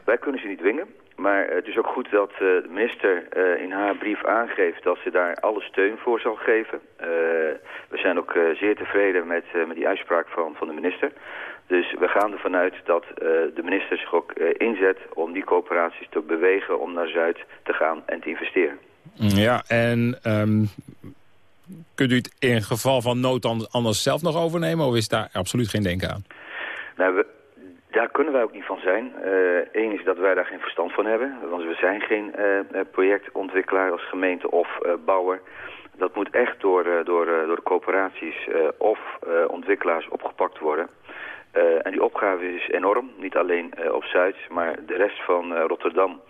Wij kunnen ze niet dwingen. Maar het is ook goed dat uh, de minister in haar brief aangeeft dat ze daar alle steun voor zal geven. We zijn ook zeer tevreden met, met die uitspraak van, van de minister. Dus we gaan ervan uit dat de minister zich ook inzet om die coöperaties te bewegen om naar Zuid te gaan en te investeren. Ja, en um, kunt u het in geval van nood anders zelf nog overnemen of is daar absoluut geen denken aan? Nou, daar kunnen wij ook niet van zijn. Eén uh, is dat wij daar geen verstand van hebben. Want we zijn geen uh, projectontwikkelaar als gemeente of bouwer. Dat moet echt door, door, door coöperaties of ontwikkelaars opgepakt worden. en die opgave is enorm. Niet alleen op Zuid, maar de rest van Rotterdam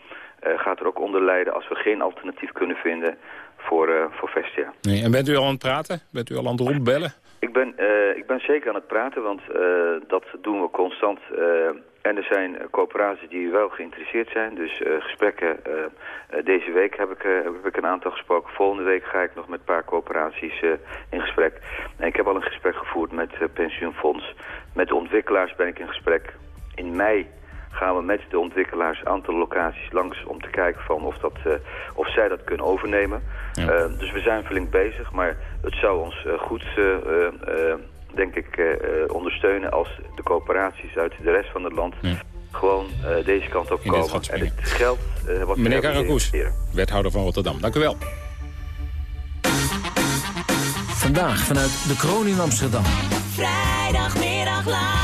gaat er ook onder lijden... als we geen alternatief kunnen vinden voor, voor Vestia. Nee, en bent u al aan het praten? Bent u al aan het rondbellen? Ik ben, uh, ik ben zeker aan het praten, want uh, dat doen we constant. En er zijn coöperaties die wel geïnteresseerd zijn. Dus gesprekken, deze week heb ik, heb ik een aantal gesproken. Volgende week ga ik nog met een paar coöperaties in gesprek. En ik heb al een gesprek gevoerd met pensioenfonds. Met de ontwikkelaars ben ik in gesprek. In mei gaan we met de ontwikkelaars een aantal locaties langs om te kijken van of, dat, uh, of zij dat kunnen overnemen. Ja. Uh, dus we zijn flink bezig, maar het zou ons uh, goed, denk ik, ondersteunen als de coöperaties uit de rest van het land ja. gewoon deze kant op komen. En het geld wat Meneer Karakoes, wethouder van Rotterdam, dank u wel. Vandaag vanuit de Kroon in Amsterdam. Vrijdagmiddag live.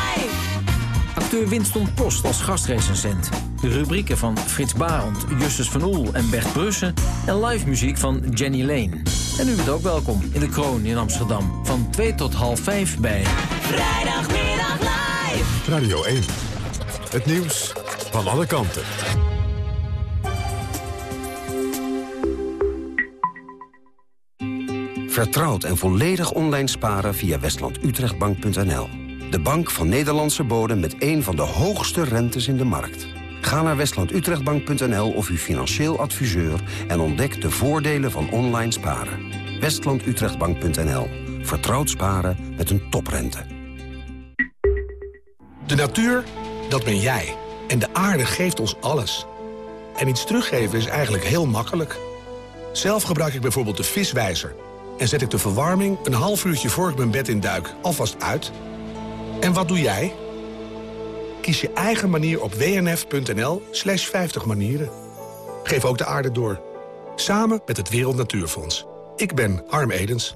Acteur Winston Post als gastrecensent. De rubrieken van Frits Barend, Justus van Oel en Bert Brussen... en live muziek van Jenny Lane. En u bent ook welkom in de Kroon in Amsterdam. Van 2 tot half 5 bij... Vrijdagmiddag live. Radio 1. Het nieuws van alle kanten. Vertrouwd en volledig online sparen via westlandutrechtbank.nl. De bank van Nederlandse bodem met een van de hoogste rentes in de markt. Ga naar westlandutrechtbank.nl of uw financieel adviseur... en ontdek de voordelen van online sparen. westlandutrechtbank.nl. Vertrouwd sparen met een toprente. De natuur, dat ben jij. En de aarde geeft ons alles. En iets teruggeven is eigenlijk heel makkelijk. Zelf gebruik ik bijvoorbeeld de viswijzer. En zet ik de verwarming een half uurtje voor ik mijn bed in duik alvast uit. En wat doe jij? Kies je eigen manier op wnf.nl slash 50 manieren. Geef ook de aarde door. Samen met het Wereld Natuurfonds. Ik ben Harm Edens.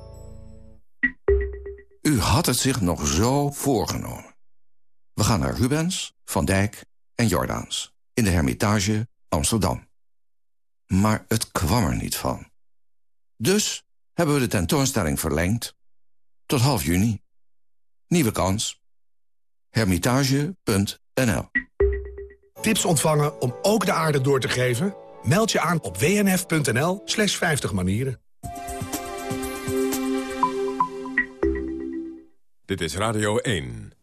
U had het zich nog zo voorgenomen. We gaan naar Rubens, Van Dijk en Jordaans. In de Hermitage Amsterdam. Maar het kwam er niet van. Dus hebben we de tentoonstelling verlengd tot half juni. Nieuwe kans. Hermitage.nl Tips ontvangen om ook de aarde door te geven? Meld je aan op wnf.nl slash 50 manieren. Dit is Radio 1.